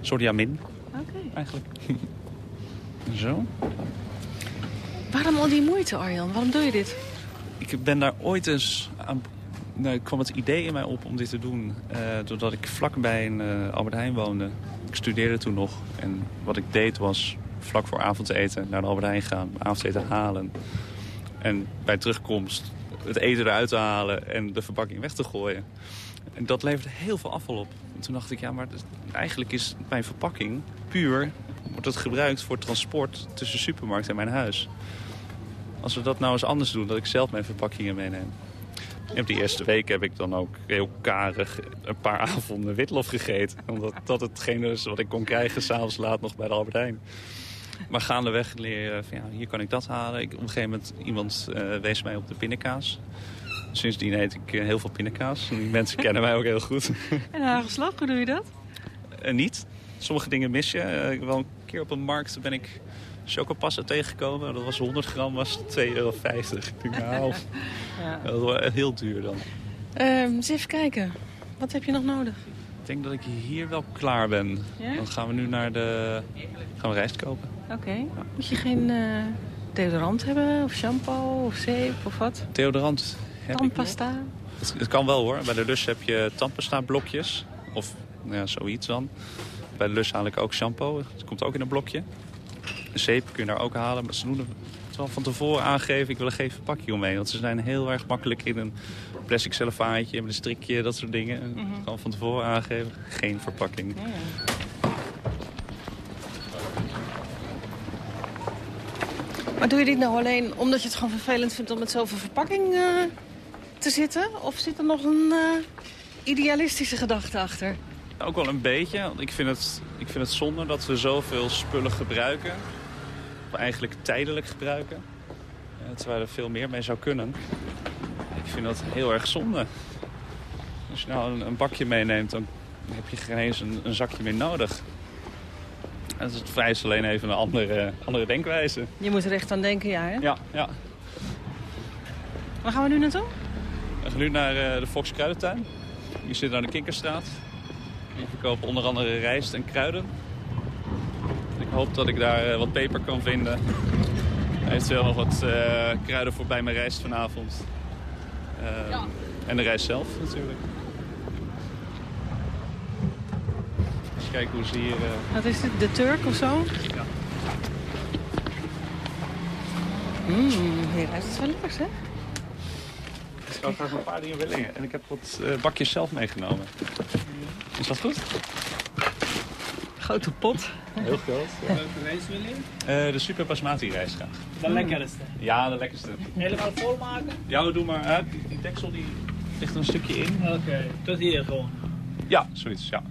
Jamin, Oké. eigenlijk. Zo. Waarom al die moeite, Arjan? Waarom doe je dit? Ik ben daar ooit eens aan... Nou, kwam het idee in mij op om dit te doen. eh, doordat ik vlakbij een eh, Albert Heijn woonde. Ik studeerde toen nog. En wat ik deed was vlak voor avondeten naar de Albert Heijn gaan. Avondeten halen. En bij terugkomst het eten eruit te halen en de verpakking weg te gooien. En dat leverde heel veel afval op. En toen dacht ik, ja, maar eigenlijk is mijn verpakking puur... wordt het gebruikt voor transport tussen supermarkt en mijn huis. Als we dat nou eens anders doen, dat ik zelf mijn verpakkingen meeneem. En op die eerste week heb ik dan ook heel karig een paar avonden witlof gegeten. Omdat dat hetgene is wat ik kon krijgen s'avonds laat nog bij de Albert Heijn. Maar gaandeweg leer je van ja, hier kan ik dat halen. Ik, op een gegeven moment iemand eh, wees mij op de pindakaas. Sindsdien eet ik eh, heel veel pindakaas. Die mensen kennen mij ook heel goed. En hagelslag, hoe doe je dat? En niet. Sommige dingen mis je. Eh, wel een keer op een markt ben ik chocopassen tegengekomen. Dat was 100 gram, was 2,50 euro. Ik denk, nou, Ja. dat was heel duur dan. Ehm, eens even kijken. Wat heb je nog nodig? Ik denk dat ik hier wel klaar ben. Ja? Dan gaan we nu naar de... Gaan we rijst kopen. Oké. Moet je geen eh, deodorant hebben? Of shampoo? Of zeep? Of wat? Deodorant Tandpasta? Het, het kan wel hoor. Bij de Lus heb je tandpasta blokjes. Of nou ja, zoiets dan. Bij de Lus haal ik ook shampoo. Het komt ook in een blokje. Een zeep kun je daar ook halen. Maar ze doen het wel van tevoren aangeven. Ik wil er geen verpakking omheen. Want ze zijn heel erg makkelijk in een plastic cellofaantje. Met een strikje, dat soort dingen. Mhm. Gewoon van tevoren aangeven. Geen verpakking. Maar doe je dit nou alleen omdat je het gewoon vervelend vindt om met zoveel verpakking eh, te zitten? Of zit er nog een eh, idealistische gedachte achter? Ook wel een beetje. Want ik vind het, ik vind het zonde dat we zoveel spullen gebruiken. Of eigenlijk tijdelijk gebruiken. eh, terwijl er veel meer mee zou kunnen. Ik vind dat heel erg zonde. Als je nou een, een bakje meeneemt, dan heb je geen eens een, een zakje meer nodig. En dat vereist alleen even een andere, andere denkwijze. Je moet er echt aan denken, ja hè? Ja, ja. Waar gaan we nu naartoe? We gaan nu naar eh, de Fox Kruidentuin. Hier zit aan de Kinkerstraat. Hier verkopen onder andere rijst en kruiden. Ik hoop dat ik daar eh, wat peper kan vinden. Eventueel nog wat eh, kruiden voor bij mijn rijst vanavond. Ehm, En de rijst zelf natuurlijk. Eens kijken hoe ze hier... Wat is dit? De Turk of zo? Ja. Mmm, hier ruikt het wel lekker, hè? Ik zou graag een paar dingen willen. En ik heb wat eh, bakjes zelf meegenomen. Is dat goed? Grote pot. Heel groot. Welke rijst wil je? Eh, de super basmati rijst graag. De lekkerste. Ja, de lekkerste. Helemaal vol maken? Ja, doe maar. hè. Die, die deksel die ligt er een stukje in. Oké, tot hier gewoon. Ja, zoiets, ja.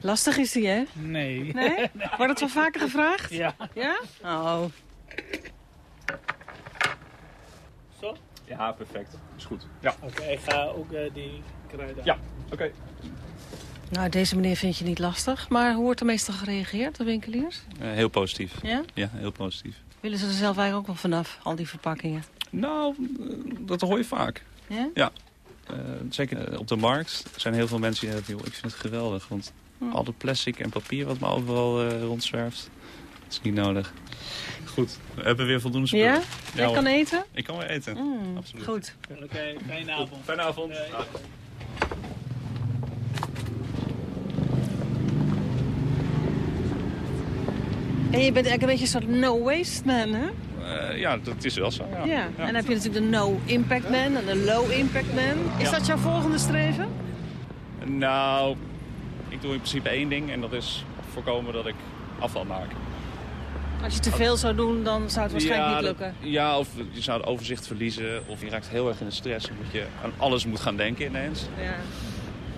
Lastig is die, hè? Nee. Nee? Wordt het wel vaker gevraagd? Ja. Ja? Oh. Ja, perfect. Is goed. Ja. Oké, ik ga ook eh, die kruiden. Ja, oké. Nou, deze meneer vind je niet lastig. Maar hoe wordt er meestal gereageerd, de winkeliers? Eh, heel positief. Ja? Ja, heel positief. Willen ze er zelf eigenlijk ook wel vanaf, al die verpakkingen? Nou, eh, dat hoor je vaak. Ja? Ja. Eh, zeker op de markt zijn heel veel mensen die zeggen, "Joh, ik vind het geweldig. Want Hm. al dat plastic en papier wat maar overal eh, rondzwerft, dat is niet nodig. Goed, we hebben weer voldoende spullen. Ja? Jij hoor. kan eten? Ik kan weer eten, Mm, absoluut. Goed. Oké, fijne avond. Fijne avond. En je bent eigenlijk een beetje een soort no-waste man, hè? Eh, ja, dat is wel zo. Ja. Ja. En dan heb je natuurlijk de no-impact man en de low-impact man. Is Ja. dat jouw volgende streven? Nou, ik doe in principe één ding en dat is voorkomen dat ik afval maak. Als je te veel zou doen, dan zou het waarschijnlijk ja, niet dat- lukken. Ja, of je zou het overzicht verliezen. Of je raakt heel erg in de stress. Omdat je aan alles moet gaan denken ineens. Ja.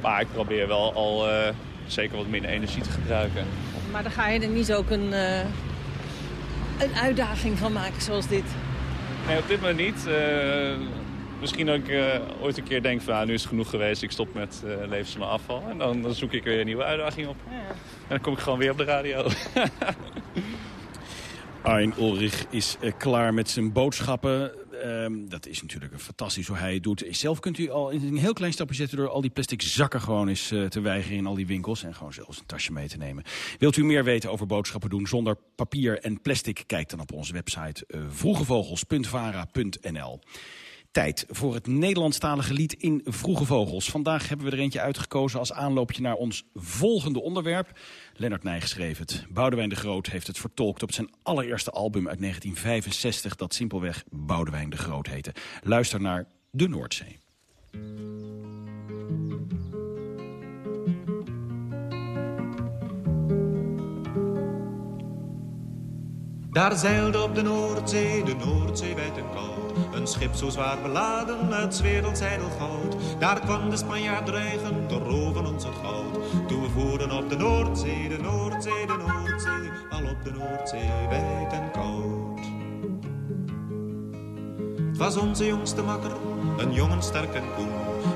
Maar ik probeer wel al eh, zeker wat minder energie te gebruiken. Maar dan ga je er niet ook een, eh, een uitdaging van maken zoals dit. Nee, op dit moment niet. Eh, misschien dat ik ooit een keer denk van nou, nu is het genoeg geweest. Ik stop met levensende afval. En dan, dan zoek ik weer een nieuwe uitdaging op. En dan kom ik gewoon weer op de radio. Arjen Ulrich is eh, klaar met zijn boodschappen. Ehm, dat is natuurlijk fantastisch hoe hij het doet. Zelf kunt u al in een heel klein stapje zetten... door al die plastic zakken gewoon eens eh, te weigeren in al die winkels... en gewoon zelfs een tasje mee te nemen. Wilt u meer weten over boodschappen doen zonder papier en plastic? Kijk dan op onze website uh, vroegevogels.vara.nl. Tijd voor het Nederlandstalige lied in Vroege Vogels. Vandaag hebben we er eentje uitgekozen als aanloopje naar ons volgende onderwerp. Lennart Nijg schreef het. Boudewijn de Groot heeft het vertolkt op zijn allereerste album uit 1965... dat simpelweg Boudewijn de Groot heette. Luister naar De Noordzee. Daar zeilde op de Noordzee, de Noordzee wijd en koud. Een schip zo zwaar beladen met werelds goud. Daar kwam de Spanjaard dreigen te roven ons het goud. Toen we voeren op de Noordzee, de Noordzee, de Noordzee. Al op de Noordzee wijd en koud. Het was onze jongste makker, een jongen sterk en koen.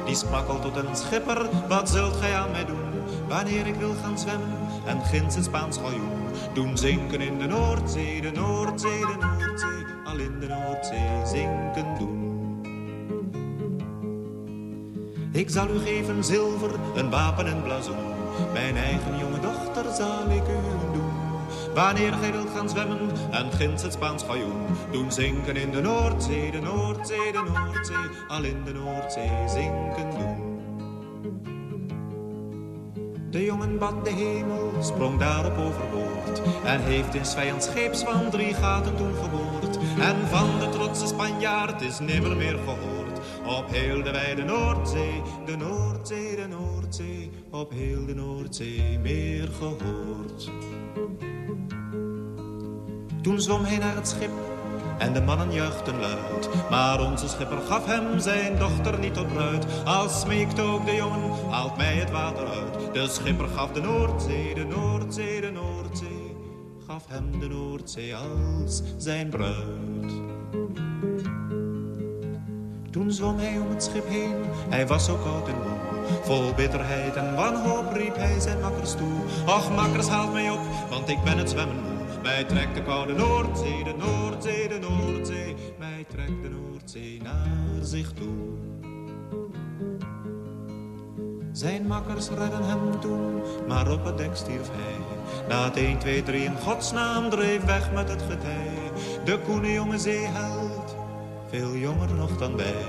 Die al tot een schipper, wat zult gij aan mij doen? Wanneer ik wil gaan zwemmen en ginds een Spaans galjoen. Doen zinken in de Noordzee, de Noordzee, de Noordzee. In de Noordzee zinken doen. Ik zal u geven zilver, een wapen en blazoen. Mijn eigen jonge dochter zal ik u doen. Wanneer gij wilt gaan zwemmen en ginds het Spaans galjoen. Doen zinken in de Noordzee, de Noordzee, de Noordzee. Al in de Noordzee zinken doen. De jongen bad de hemel, sprong daarop overboord. En heeft in 's vijands scheepswand drie gaten toen geboord. En van de trotse Spanjaard is nimmer meer gehoord. Op heel de wijde Noordzee, de Noordzee, de Noordzee. Op heel de Noordzee meer gehoord. Toen zwom hij naar het schip en de mannen juichten luid. Maar onze schipper gaf hem zijn dochter niet tot bruid. Als smeekte ook de jongen, haalt mij het water uit. De schipper gaf de Noordzee, de Noordzee, de Noordzee. Gaf hem de Noordzee als zijn bruid. Toen zwom hij om het schip heen, hij was zo koud en moe. Vol bitterheid en wanhoop riep hij zijn makkers toe. Och, makkers, haalt mij op, want ik ben het zwemmen moe. Mij trekt de koude Noordzee, de Noordzee, de Noordzee. Mij trekt de Noordzee naar zich toe. Zijn makkers redden hem toen, maar op het dek stierf hij. Na het 1, 2, 3 in godsnaam dreef weg met het getij. De koene jonge zeeheld, veel jonger nog dan wij.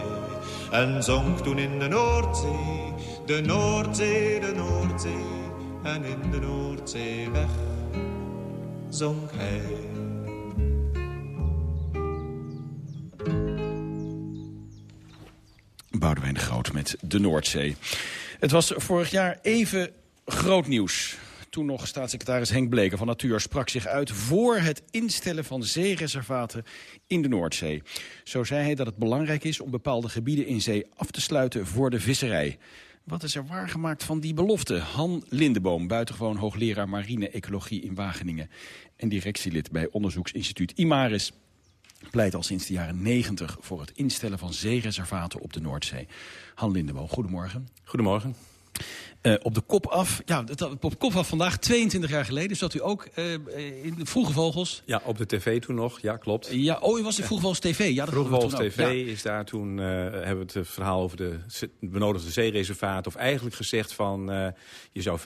En zonk toen in de Noordzee, de Noordzee, de Noordzee. En in de Noordzee weg zonk hij. Boudewijn de Groot met de Noordzee. Het was vorig jaar even groot nieuws. Toen nog staatssecretaris Henk Bleken van Natuur sprak zich uit... voor het instellen van zeereservaten in de Noordzee. Zo zei hij dat het belangrijk is om bepaalde gebieden in zee af te sluiten voor de visserij. Wat is er waargemaakt van die belofte? Han Lindeboom, buitengewoon hoogleraar marine ecologie in Wageningen... en directielid bij onderzoeksinstituut IMARIS pleit al sinds de jaren 90 voor het instellen van zeereservaten op de Noordzee. Han Lindeboom, goedemorgen. Goedemorgen. Uh, op de kop af, ja, op de kop af vandaag, 22 jaar geleden, zat u ook uh, in de Vroege Vogels. Ja, op de tv toen nog, ja, klopt. Ja, oh, u was in Vroege Vogels TV. Ja, dat Vroege Vogels TV ja. is daar toen, uh, hebben we het verhaal over de benodigde zeereservaat... of eigenlijk gezegd van, je zou 25%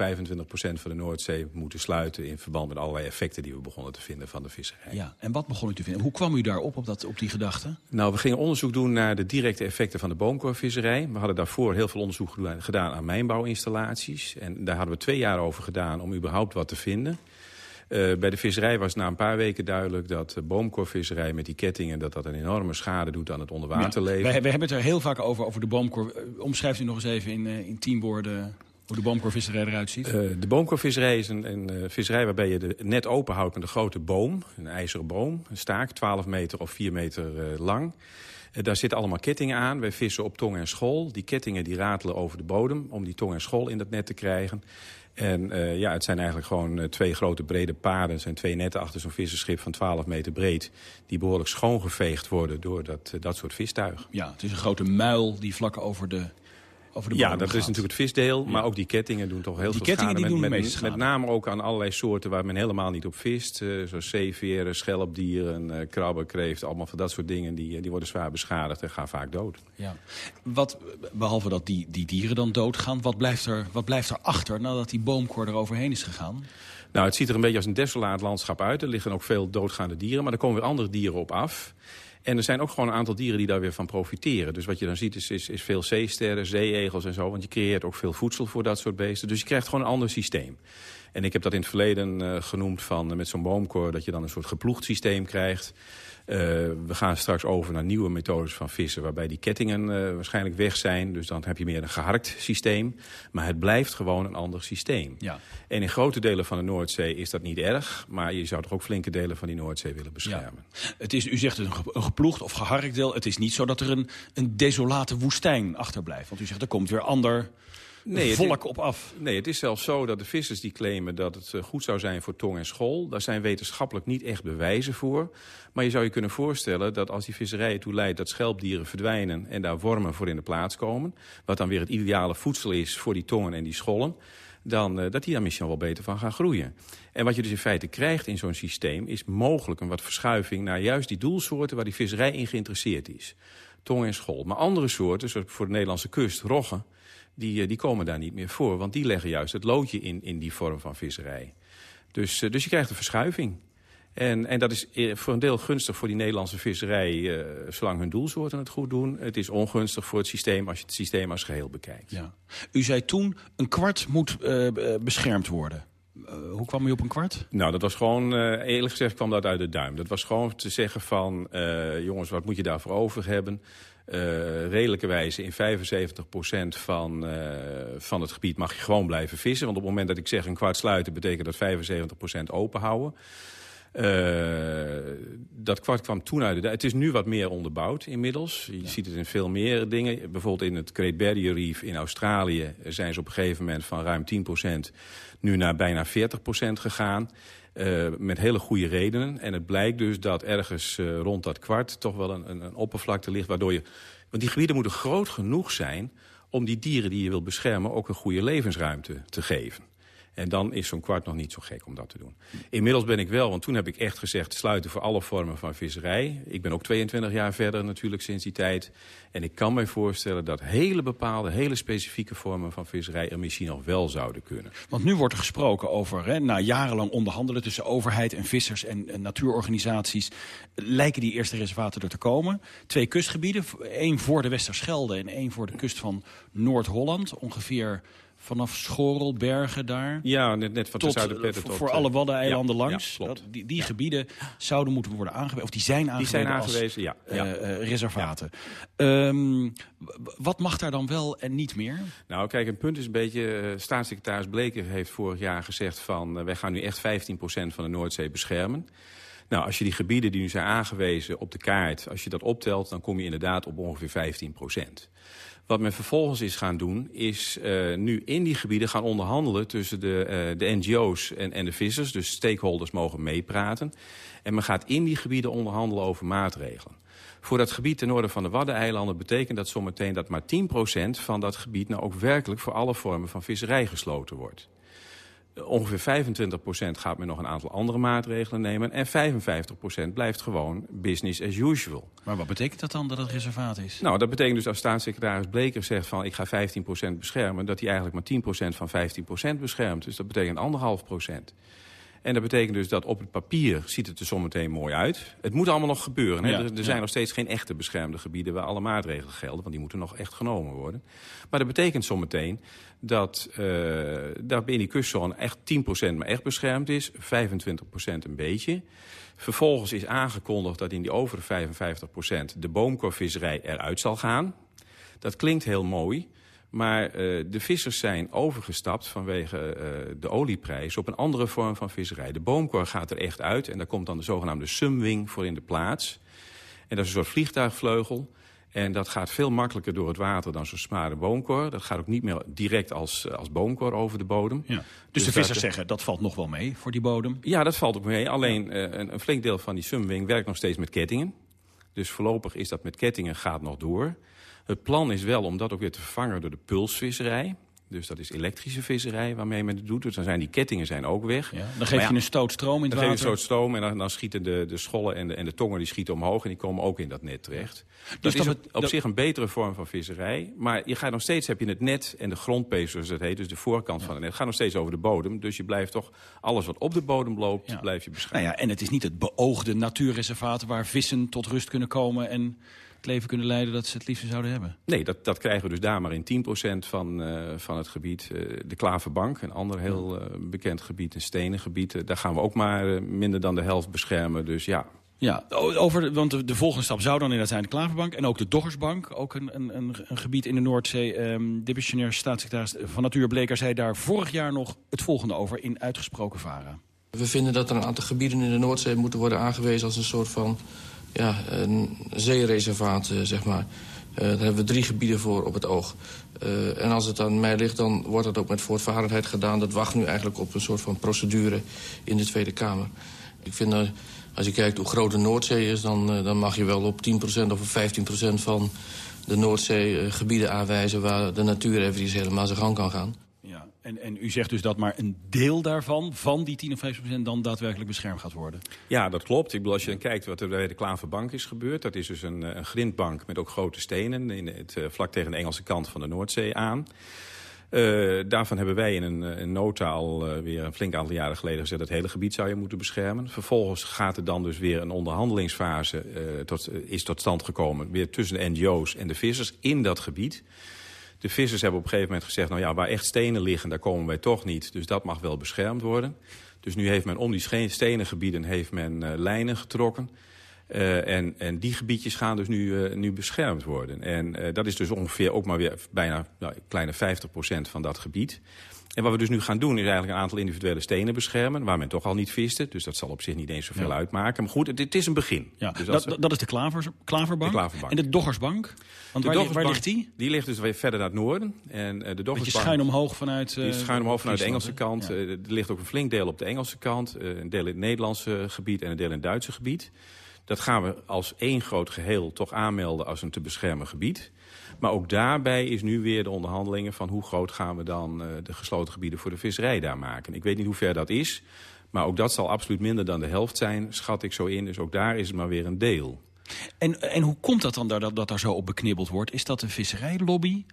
van de Noordzee moeten sluiten... in verband met allerlei effecten die we begonnen te vinden van de visserij. Ja, en wat begon u te vinden? Hoe kwam u daarop, op, dat, op die gedachte? Nou, we gingen onderzoek doen naar de directe effecten van de boomkorvisserij. We hadden daarvoor heel veel onderzoek gedaan aan mijnbouwinstallaties... En daar hadden we twee jaar over gedaan om überhaupt wat te vinden. Uh, bij de visserij was na een paar weken duidelijk dat de boomkorvisserij met die kettingen... dat dat een enorme schade doet aan het onderwaterleven. Ja, wij, hebben het er heel vaak over, over de boomkor. Uh, omschrijft u nog eens even in, uh, in tien woorden... Hoe de boomkorvisserij eruit ziet? Uh, de boomkorvisserij is een, een uh, visserij waarbij je de net open houdt met een grote boom. Een ijzeren boom, een staak, 12 meter of 4 meter lang. Daar zitten allemaal kettingen aan. Wij vissen op tong en school. Die kettingen die ratelen over de bodem om die tong en school in dat net te krijgen. En uh, ja, het zijn eigenlijk gewoon uh, twee grote brede paden. Het zijn twee netten achter zo'n visserschip van 12 meter breed... die behoorlijk schoongeveegd worden door dat, dat soort vistuig. Ja, het is een grote muil die vlak over de over de ja, dat gaat. is natuurlijk het visdeel, maar ook die kettingen doen toch heel die veel kettingen schade. Die doen met, met, name ook aan allerlei soorten waar men helemaal niet op vist. Uh, zoals zeeveren, schelpdieren, uh, krabben, kreeft, allemaal van dat soort dingen. Die, die worden zwaar beschadigd en gaan vaak dood. Ja. Wat, behalve dat die, die dieren dan doodgaan, wat blijft, er, wat blijft er achter nadat die boomkor er overheen is gegaan? Nou, het ziet er een beetje als een desolaat landschap uit. Er liggen ook veel doodgaande dieren, maar er komen weer andere dieren op af. En er zijn ook gewoon een aantal dieren die daar weer van profiteren. Dus wat je dan ziet is, is, is veel zeesterren, zeeegels en zo. Want je creëert ook veel voedsel voor dat soort beesten. Dus je krijgt gewoon een ander systeem. En ik heb dat in het verleden uh, genoemd van uh, met zo'n boomkoor... dat je dan een soort geploegd systeem krijgt. Uh, we gaan straks over naar nieuwe methodes van vissen... waarbij die kettingen waarschijnlijk weg zijn. Dus dan heb je meer een geharkt systeem. Maar het blijft gewoon een ander systeem. Ja. En in grote delen van de Noordzee is dat niet erg. Maar je zou toch ook flinke delen van die Noordzee willen beschermen. Ja. Het is, u zegt ge een geploegd of geharkt deel. Het is niet zo dat er een, een desolate woestijn achterblijft. Want u zegt er komt weer ander... Nee, volk op af. Nee, het is zelfs zo dat de vissers die claimen dat het goed zou zijn voor tong en school... daar zijn wetenschappelijk niet echt bewijzen voor. Maar je zou je kunnen voorstellen dat als die visserij ertoe leidt... dat schelpdieren verdwijnen en daar wormen voor in de plaats komen... wat dan weer het ideale voedsel is voor die tongen en die schollen... Dan, uh, dat die daar misschien wel beter van gaan groeien. En wat je dus in feite krijgt in zo'n systeem... is mogelijk een wat verschuiving naar juist die doelsoorten... waar die visserij in geïnteresseerd is. Tong en school. Maar andere soorten, zoals voor de Nederlandse kust, roggen die, die komen daar niet meer voor. Want die leggen juist het loodje in, in die vorm van visserij. Dus, dus je krijgt een verschuiving. En, en dat is voor een deel gunstig voor die Nederlandse visserij... Uh, zolang hun doelsoorten het goed doen. Het is ongunstig voor het systeem als je het systeem als geheel bekijkt. Ja. U zei toen, een kwart moet uh, beschermd worden. Uh, hoe kwam u op een kwart? Nou, dat was gewoon, uh, eerlijk gezegd kwam dat uit de duim. Dat was gewoon te zeggen van, uh, jongens, wat moet je daarvoor over hebben? Uh, redelijke wijze in 75% van, uh, van het gebied mag je gewoon blijven vissen. Want op het moment dat ik zeg een kwart sluiten, betekent dat 75% open houden. Uh, dat kwart kwam toen uit de Het is nu wat meer onderbouwd inmiddels. Je ja. ziet het in veel meer dingen. Bijvoorbeeld in het Great Barrier Reef in Australië... zijn ze op een gegeven moment van ruim 10% nu naar bijna 40% gegaan. Uh, met hele goede redenen. En het blijkt dus dat ergens uh, rond dat kwart toch wel een, een, een oppervlakte ligt... waardoor je... Want die gebieden moeten groot genoeg zijn om die dieren die je wil beschermen... ook een goede levensruimte te geven. En dan is zo'n kwart nog niet zo gek om dat te doen. Inmiddels ben ik wel, want toen heb ik echt gezegd... sluiten voor alle vormen van visserij. Ik ben ook 22 jaar verder natuurlijk sinds die tijd. En ik kan mij voorstellen dat hele bepaalde, hele specifieke vormen van visserij... er misschien nog wel zouden kunnen. Want nu wordt er gesproken over, hè, na jarenlang onderhandelen... tussen overheid en vissers en, en natuurorganisaties... lijken die eerste reservaten er te komen. Twee kustgebieden, één voor de Westerschelde... en één voor de kust van Noord-Holland. Ongeveer vanaf Schorel, Bergen daar. Ja, net, net van tot, de Zuiderpetten tot... Voor alle Waddeneilanden ja, langs. Ja, dat, die die ja. gebieden zouden moeten worden aangewezen. Of die zijn aangewezen, die zijn aangewezen als, ja. Uh, uh, reservaten. Um, wat mag daar dan wel en niet meer? Nou, kijk, een punt is een beetje... Uh, staatssecretaris Bleker heeft vorig jaar gezegd van... wij gaan nu echt 15% van de Noordzee beschermen. Nou, als je die gebieden die nu zijn aangewezen op de kaart... als je dat optelt, dan kom je inderdaad op ongeveer 15 wat men vervolgens is gaan doen, is uh, nu in die gebieden gaan onderhandelen tussen de, uh, de NGO's en, en de vissers. Dus stakeholders mogen meepraten. En men gaat in die gebieden onderhandelen over maatregelen. Voor dat gebied ten noorden van de Waddeneilanden betekent dat zometeen dat maar 10% van dat gebied nou ook werkelijk voor alle vormen van visserij gesloten wordt. Ongeveer 25% gaat men nog een aantal andere maatregelen nemen. En 55% blijft gewoon business as usual. Maar wat betekent dat dan, dat het reservaat is? Nou, dat betekent dus als staatssecretaris Bleker zegt van... ik ga 15% beschermen, dat hij eigenlijk maar 10% van 15% beschermt. Dus dat betekent anderhalf procent. En dat betekent dus dat op het papier ziet het er zometeen mooi uit. Het moet allemaal nog gebeuren. Hè? Ja, er, er ja. zijn nog steeds geen echte beschermde gebieden... waar alle maatregelen gelden, want die moeten nog echt genomen worden. Maar dat betekent zometeen dat, uh, dat in die kustzone echt 10% maar echt beschermd is. 25% een beetje. Vervolgens is aangekondigd dat in die over de 55% de boomkorvisserij eruit zal gaan. Dat klinkt heel mooi... Maar uh, de vissers zijn overgestapt vanwege uh, de olieprijs op een andere vorm van visserij. De boomkor gaat er echt uit en daar komt dan de zogenaamde sumwing voor in de plaats. En dat is een soort vliegtuigvleugel. En dat gaat veel makkelijker door het water dan zo'n smare boomkor. Dat gaat ook niet meer direct als, als boomkor over de bodem. Ja. Dus, dus, de vissers zeggen, dat valt nog wel mee voor die bodem? Ja, dat valt ook mee. Alleen uh, een, een flink deel van die sumwing werkt nog steeds met kettingen. Dus voorlopig is dat met kettingen gaat nog door. Het plan is wel om dat ook weer te vervangen door de pulsvisserij. Dus dat is elektrische visserij waarmee men het doet. Dus dan zijn die kettingen zijn ook weg. Ja, dan geef je een stoot stroom in het dan water. geef je een stoot stroom en dan, dan schieten de, de schollen en de, en de tongen die schieten omhoog... en die komen ook in dat net terecht. Dus dat is op, op zich een betere vorm van visserij. Maar je gaat nog steeds, heb je het net en de grondpees zoals het heet... dus de voorkant ja. van het net, gaat nog steeds over de bodem. Dus je blijft toch, alles wat op de bodem loopt, blijf je beschermen. Nou ja, en het is niet het beoogde natuurreservaat... waar vissen tot rust kunnen komen en het leven kunnen leiden dat ze het liefst zouden hebben. Nee, dat, dat krijgen we dus daar maar in 10% van, uh, van het gebied. Uh, de Klaverbank, een ander heel uh, bekend gebied, een stenen gebied. daar gaan we ook maar minder dan de helft beschermen. Dus ja, ja, over, want de, de, volgende stap zou dan inderdaad zijn de Klaverbank. En ook de Doggersbank, ook een, een, een, een gebied in de Noordzee. Um, Divisionair staatssecretaris van Natuurbleker zei daar vorig jaar nog het volgende over in uitgesproken varen. We vinden dat er een aantal gebieden in de Noordzee moeten worden aangewezen als een soort van ja, een zeereservaat, uh, zeg maar. Uh, daar hebben we drie gebieden voor op het oog. Uh, en als het aan mij ligt, dan wordt dat ook met voortvarendheid gedaan. Dat wacht nu eigenlijk op een soort van procedure in de Tweede Kamer. Ik vind, uh, als je kijkt hoe groot de Noordzee is... dan, dan mag je wel op 10% of op 15% van de Noordzee gebieden aanwijzen... waar de natuur eventjes helemaal zijn gang kan gaan. En, en u zegt dus dat maar een deel daarvan, van die 10 of 15 procent, dan daadwerkelijk beschermd gaat worden? Ja, dat klopt. Ik bedoel, als je dan kijkt wat er bij de Klaverbank is gebeurd, dat is dus een, een grindbank met ook grote stenen, in het, uh, vlak tegen de Engelse kant van de Noordzee aan. Uh, daarvan hebben wij in een, nota al weer een flink aantal jaren geleden gezegd... dat het hele gebied zou je moeten beschermen. Vervolgens gaat er dan dus weer een onderhandelingsfase tot, is tot stand gekomen... weer tussen de NGO's en de vissers in dat gebied. De vissers hebben op een gegeven moment gezegd... nou ja, waar echt stenen liggen, daar komen wij toch niet. Dus dat mag wel beschermd worden. Dus nu heeft men om die stenen gebieden heeft men uh, lijnen getrokken. Uh, en, en die gebiedjes gaan dus nu, uh, nu beschermd worden. En dat is dus ongeveer ook maar weer bijna nou, kleine 50% van dat gebied. En wat we dus nu gaan doen is eigenlijk een aantal individuele stenen beschermen... waar men toch al niet viste, dus dat zal op zich niet eens zoveel ja. uitmaken. Maar goed, het, het is een begin. Ja, dus dat, dat is de, klaver, klaverbank. de Klaverbank. En de Doggersbank? Want de waar, Doggersbank, waar ligt die? Die ligt dus weer verder naar het noorden. En uh, de Doggersbank... Beetje schuin omhoog vanuit... Uh, die is schuin omhoog vanuit de Engelse kant. Ja. Uh, er ligt ook een flink deel op de Engelse kant. Een deel in het Nederlandse gebied en een deel in het Duitse gebied. Dat gaan we als één groot geheel toch aanmelden als een te beschermen gebied. Maar ook daarbij is nu weer de onderhandelingen van hoe groot gaan we dan uh, de gesloten gebieden voor de visserij daar maken. Ik weet niet hoe ver dat is, maar ook dat zal absoluut minder dan de helft zijn, schat ik zo in. Dus ook daar is het maar weer een deel. En, en hoe komt dat dan dat, dat daar zo op beknibbeld wordt? Is dat de visserijlobby?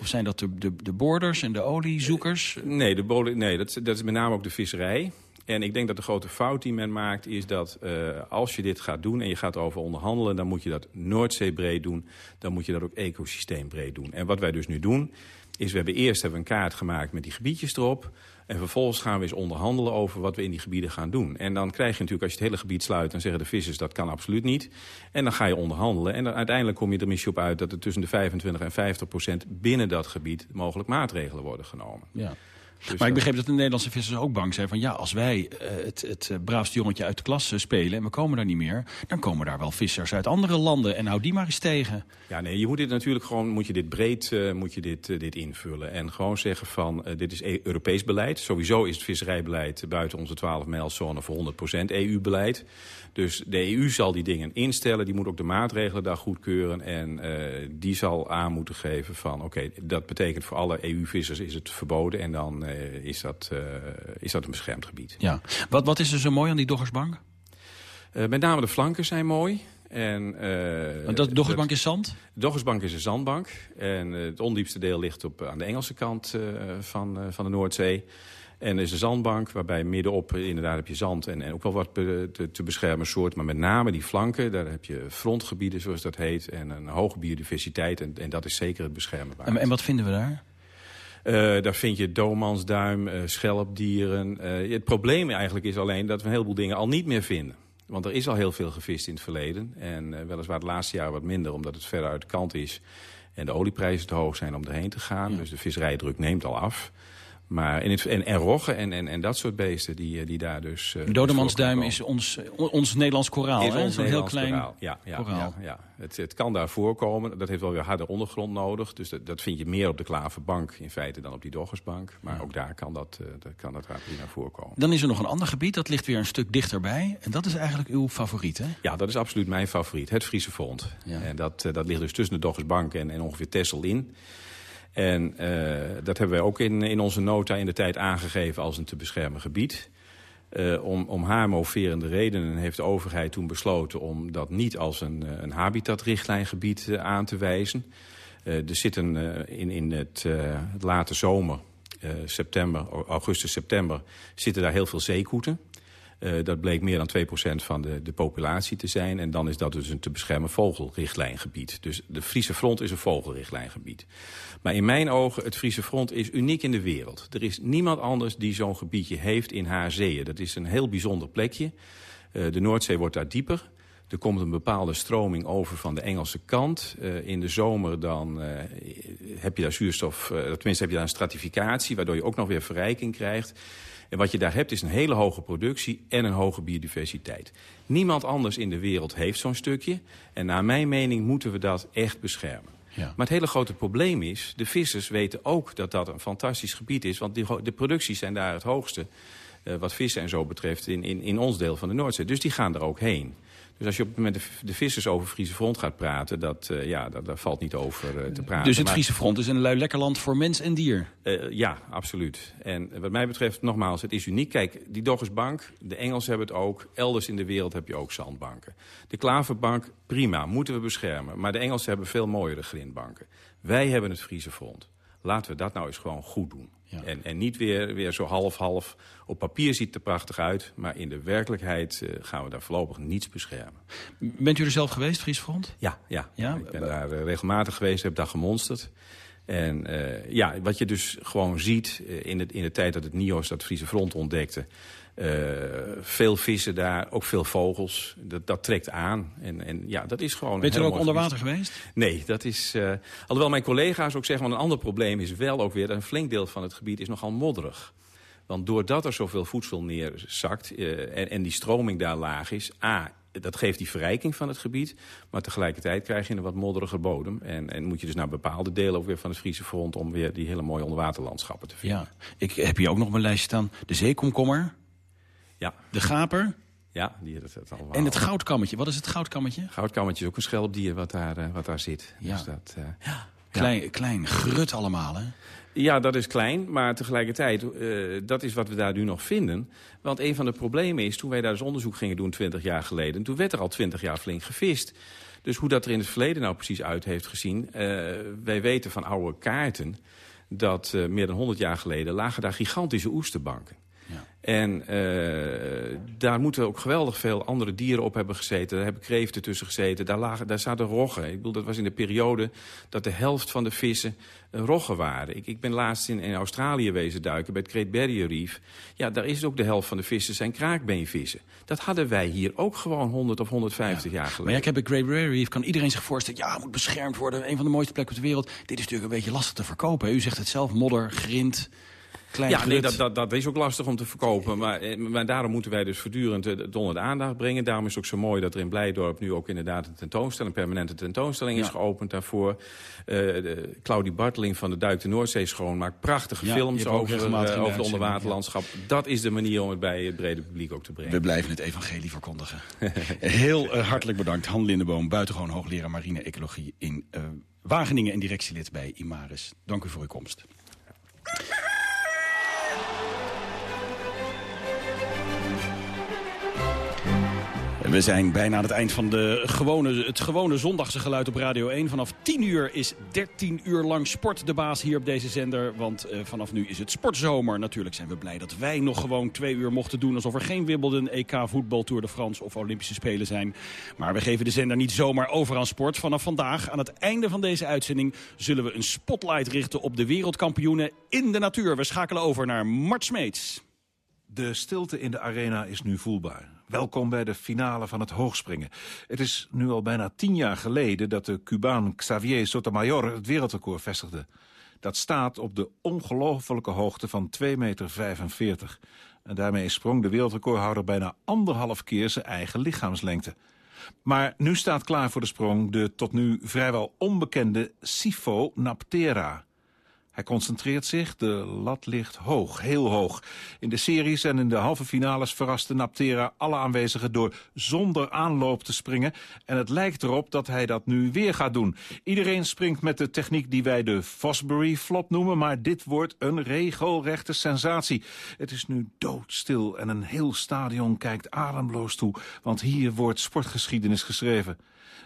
Of zijn dat de, de, de boorders en de oliezoekers? Uh, nee, de nee dat, dat is met name ook de visserij. En ik denk dat de grote fout die men maakt is dat uh, als je dit gaat doen en je gaat over onderhandelen... dan moet je dat Noordzeebreed doen, dan moet je dat ook ecosysteembreed doen. En wat wij dus nu doen, is we hebben eerst hebben een kaart gemaakt met die gebiedjes erop... En vervolgens gaan we eens onderhandelen over wat we in die gebieden gaan doen. En dan krijg je natuurlijk, als je het hele gebied sluit... dan zeggen de vissers dat kan absoluut niet. En dan ga je onderhandelen. En uiteindelijk kom je er misschien op uit dat er tussen de 25 en 50 procent... binnen dat gebied mogelijk maatregelen worden genomen. Ja. Dus maar ik begreep dat de Nederlandse vissers ook bang zijn van... ja, als wij uh, het, het uh, braafste jongetje uit de klas spelen en we komen daar niet meer... dan komen daar wel vissers uit andere landen en hou die maar eens tegen. Ja, nee, je moet dit natuurlijk gewoon, moet je dit breed moet je dit, dit invullen. En gewoon zeggen van, dit is Europees beleid. Sowieso is het visserijbeleid buiten onze 12 mijlzone voor 100% EU-beleid. Dus de EU zal die dingen instellen. Die moet ook de maatregelen daar goedkeuren. En die zal aan moeten geven van... oké, okay, dat betekent voor alle EU-vissers is het verboden. En dan is, dat, uh, is dat een beschermd gebied. Ja. Wat, wat is er zo mooi aan die Doggersbank? met name de flanken zijn mooi. En, uh, Want de Doggersbank is zand? Doggersbank is een zandbank. En uh, het ondiepste deel ligt op, aan de Engelse kant uh, van, van de Noordzee. En er is een zandbank waarbij middenop inderdaad heb je zand en, en ook wel wat be, te, te, beschermen soort. Maar met name die flanken, daar heb je frontgebieden zoals dat heet. En een hoge biodiversiteit en, en dat is zeker het beschermen waard. En, en wat vinden we daar? Uh, daar vind je domansduim, uh, schelpdieren. Uh, het probleem eigenlijk is alleen dat we een heleboel dingen al niet meer vinden. Want er is al heel veel gevist in het verleden. En weliswaar het laatste jaar wat minder, omdat het verder uit de kant is. En de olieprijzen te hoog zijn om erheen te gaan. Dus de visserijdruk neemt al af. Maar in het, en, en roggen en, en, en dat soort beesten die, eh, die daar dus... Uh, Dodemansduim is ons, ons Nederlands koraal, hè? Zo'n heel klein koraal. Ja, ja, koraal. Ja, ja. Het, het kan daar voorkomen. Dat heeft wel weer harde ondergrond nodig. Dus dat, dat vind je meer op de Klaverbank in feite dan op die Doggersbank. Maar ook daar kan dat, uh, dat, kan dat prima voorkomen. Dan is er nog een ander gebied, dat ligt weer een stuk dichterbij. En dat is eigenlijk uw favoriet, hè? Ja, dat is absoluut mijn favoriet. Het Friese. Ja. En dat, dat ligt dus tussen de Doggersbank en, en ongeveer Tessel in. En uh, dat hebben wij ook in, in onze nota in de tijd aangegeven als een te beschermen gebied. Uh, om, om haar moverende redenen heeft de overheid toen besloten om dat niet als een, een habitatrichtlijngebied aan te wijzen. er zitten in, in het, het late zomer, september, augustus, september, zitten daar heel veel zeekoeten. Uh, dat bleek meer dan 2% van de, de populatie te zijn. En dan is dat dus een te beschermen vogelrichtlijngebied. Dus de Friese Front is een vogelrichtlijngebied. Maar in mijn ogen, het Friese Front is uniek in de wereld. Er is niemand anders die zo'n gebiedje heeft in haar zeeën. Dat is een heel bijzonder plekje. Uh, de Noordzee wordt daar dieper. Er komt een bepaalde stroming over van de Engelse kant. Uh, in de zomer dan heb je daar zuurstof, tenminste heb je daar een stratificatie... waardoor je ook nog weer verrijking krijgt. En wat je daar hebt is een hele hoge productie en een hoge biodiversiteit. Niemand anders in de wereld heeft zo'n stukje. En naar mijn mening moeten we dat echt beschermen. Ja. Maar het hele grote probleem is, de vissers weten ook dat dat een fantastisch gebied is. Want die, de producties zijn daar het hoogste, uh, wat vissen en zo betreft, in, in, in ons deel van de Noordzee. Dus die gaan er ook heen. Dus als je met de, de vissers over Friese Front gaat praten, dat, uh, ja, dat, daar valt niet over uh, te praten. Dus het Friese Front is een lui lekker land voor mens en dier? Uh, ja, absoluut. En wat mij betreft, nogmaals, het is uniek. Kijk, die Doggersbank, de Engelsen hebben het ook. Elders in de wereld heb je ook zandbanken. De Klaverbank, prima, moeten we beschermen. Maar de Engelsen hebben veel mooiere grindbanken. Wij hebben het Friese Front. Laten we dat nou eens gewoon goed doen. Ja. En, en niet weer, weer zo half-half. Op papier ziet het er prachtig uit. Maar in de werkelijkheid uh, gaan we daar voorlopig niets beschermen. Bent u er zelf geweest, Fries Front? Ja, ja. ja? ik ben daar uh, regelmatig geweest, heb daar gemonsterd. En uh, ja, wat je dus gewoon ziet in, het, in de tijd dat het NIOS dat Friese Front ontdekte... Uh, veel vissen daar, ook veel vogels. Dat, dat trekt aan. En, en ja, dat is gewoon. Bent u ook onder water geweest? Nee, dat is. Uh, alhoewel mijn collega's ook zeggen, want een ander probleem is wel ook weer dat een flink deel van het gebied is nogal modderig. Want doordat er zoveel voedsel neerzakt uh, en, en die stroming daar laag is, A, dat geeft die verrijking van het gebied. Maar tegelijkertijd krijg je een wat modderiger bodem. En, en moet je dus naar bepaalde delen ook weer van het Friese front... om weer die hele mooie onderwaterlandschappen te vinden. Ja, ik heb hier ook nog mijn lijst staan. De zeekomkommer. Ja. De gaper. Ja, die dat, dat allemaal. En het goudkammetje. Wat is het goudkammetje? Goudkammetje is ook een schelpdier wat daar, uh, wat daar zit. Ja. Dus dat, uh, ja. Klein, klein, grut allemaal, hè? Ja, dat is klein, maar tegelijkertijd, uh, dat is wat we daar nu nog vinden. Want een van de problemen is, toen wij daar dus onderzoek gingen doen 20 jaar geleden... toen werd er al 20 jaar flink gevist. Dus hoe dat er in het verleden nou precies uit heeft gezien... Wij weten van oude kaarten dat meer dan 100 jaar geleden... lagen daar gigantische oesterbanken. En uh, daar moeten ook geweldig veel andere dieren op hebben gezeten. Daar hebben kreeften tussen gezeten. Daar, lagen, daar zaten roggen. Ik bedoel, dat was in de periode dat de helft van de vissen uh, roggen waren. Ik, ik ben laatst in, in Australië wezen duiken bij het Great Barrier Reef. Ja, daar is ook de helft van de vissen zijn kraakbeenvissen. Dat hadden wij hier ook gewoon 100 of 150 ja. jaar geleden. Maar ja, ik heb bij Great Barrier Reef, kan iedereen zich voorstellen... ja, het moet beschermd worden, een van de mooiste plekken op de wereld. Dit is natuurlijk een beetje lastig te verkopen. U zegt het zelf, modder, grind... Klein ja, nee, dat, dat, dat is ook lastig om te verkopen. Maar, maar daarom moeten wij dus voortdurend het onder de aandacht brengen. Daarom is het ook zo mooi dat er in Blijdorp nu ook inderdaad een tentoonstelling, een permanente tentoonstelling ja. is geopend daarvoor. Uh, de Claudie Barteling van de Duik de Noordzee schoon maakt prachtige ja, films over, uh, over het onderwaterlandschap. Ja. Dat is de manier om het bij het brede publiek ook te brengen. We blijven het evangelie verkondigen. Heel uh, hartelijk bedankt, Han Lindeboom, buitengewoon hoogleraar marine ecologie in Wageningen en directielid bij Imaris. Dank u voor uw komst. We zijn bijna aan het eind van de gewone, het gewone zondagse geluid op Radio 1. Vanaf 10 uur is 13 uur lang sport de baas hier op deze zender. Want uh, vanaf nu is het sportzomer. Natuurlijk zijn we blij dat wij nog gewoon twee uur mochten doen... alsof er geen Wimbledon, EK, voetbal, Tour de France of Olympische Spelen zijn. Maar we geven de zender niet zomaar over aan sport. Vanaf vandaag, aan het einde van deze uitzending... zullen we een spotlight richten op de wereldkampioenen in de natuur. We schakelen over naar Mart Smeets. De stilte in de arena is nu voelbaar. Welkom bij de finale van het hoogspringen. Het is nu al bijna tien jaar geleden dat de Cubaan Xavier Sotomayor het wereldrecord vestigde. Dat staat op de ongelofelijke hoogte van 2,45 meter. En daarmee sprong de wereldrecordhouder bijna anderhalf keer zijn eigen lichaamslengte. Maar nu staat klaar voor de sprong de tot nu vrijwel onbekende Sifo Naptera. Hij concentreert zich, de lat ligt hoog, heel hoog. In de series en in de halve finales verraste Naptera alle aanwezigen door zonder aanloop te springen. En het lijkt erop dat hij dat nu weer gaat doen. Iedereen springt met de techniek die wij de Fosbury flop noemen, maar dit wordt een regelrechte sensatie. Het is nu doodstil en een heel stadion kijkt ademloos toe, want hier wordt sportgeschiedenis geschreven.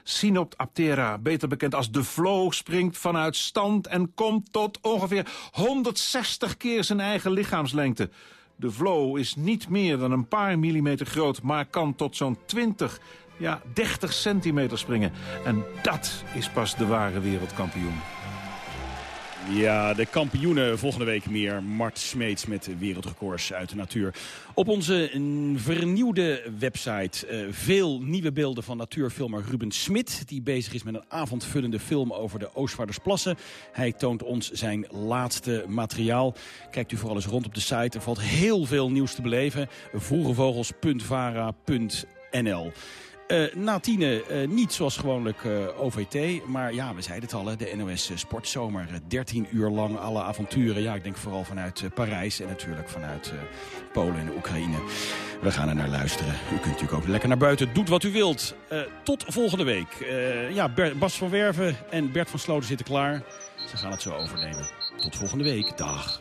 Sinopt Aptera, beter bekend als de Flow, springt vanuit stand en komt tot ongeveer 160 keer zijn eigen lichaamslengte. De Flow is niet meer dan een paar millimeter groot, maar kan tot zo'n 20, ja 30 centimeter springen. En dat is pas de ware wereldkampioen. Ja, de kampioenen volgende week meer. Mart Smeets met wereldrecords uit de natuur. Op onze vernieuwde website uh, veel nieuwe beelden van natuurfilmer Ruben Smit... die bezig is met een avondvullende film over de Oostvaardersplassen. Hij toont ons zijn laatste materiaal. Kijkt u vooral eens rond op de site. Er valt heel veel nieuws te beleven. vroegevogels.vara.nl uh, na tienen uh, niet zoals gewoonlijk uh, OVT. Maar ja, we zeiden het al, de NOS Sportzomer. 13 uur lang alle avonturen. Ja, ik denk vooral vanuit Parijs en natuurlijk vanuit Polen en Oekraïne. We gaan er naar luisteren. U kunt natuurlijk ook lekker naar buiten. Doet wat u wilt. tot volgende week. ja, Bas van Werven en Bert van Sloten zitten klaar. Ze gaan het zo overnemen. Tot volgende week. Dag.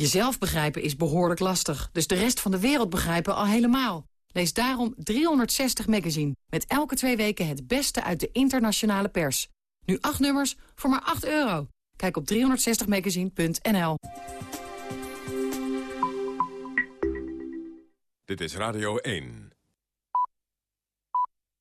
Jezelf begrijpen is behoorlijk lastig, dus de rest van de wereld begrijpen al helemaal. Lees daarom 360 Magazine, met elke twee weken het beste uit de internationale pers. Nu acht nummers voor maar 8 euro. Kijk op 360magazine.nl Dit is Radio 1.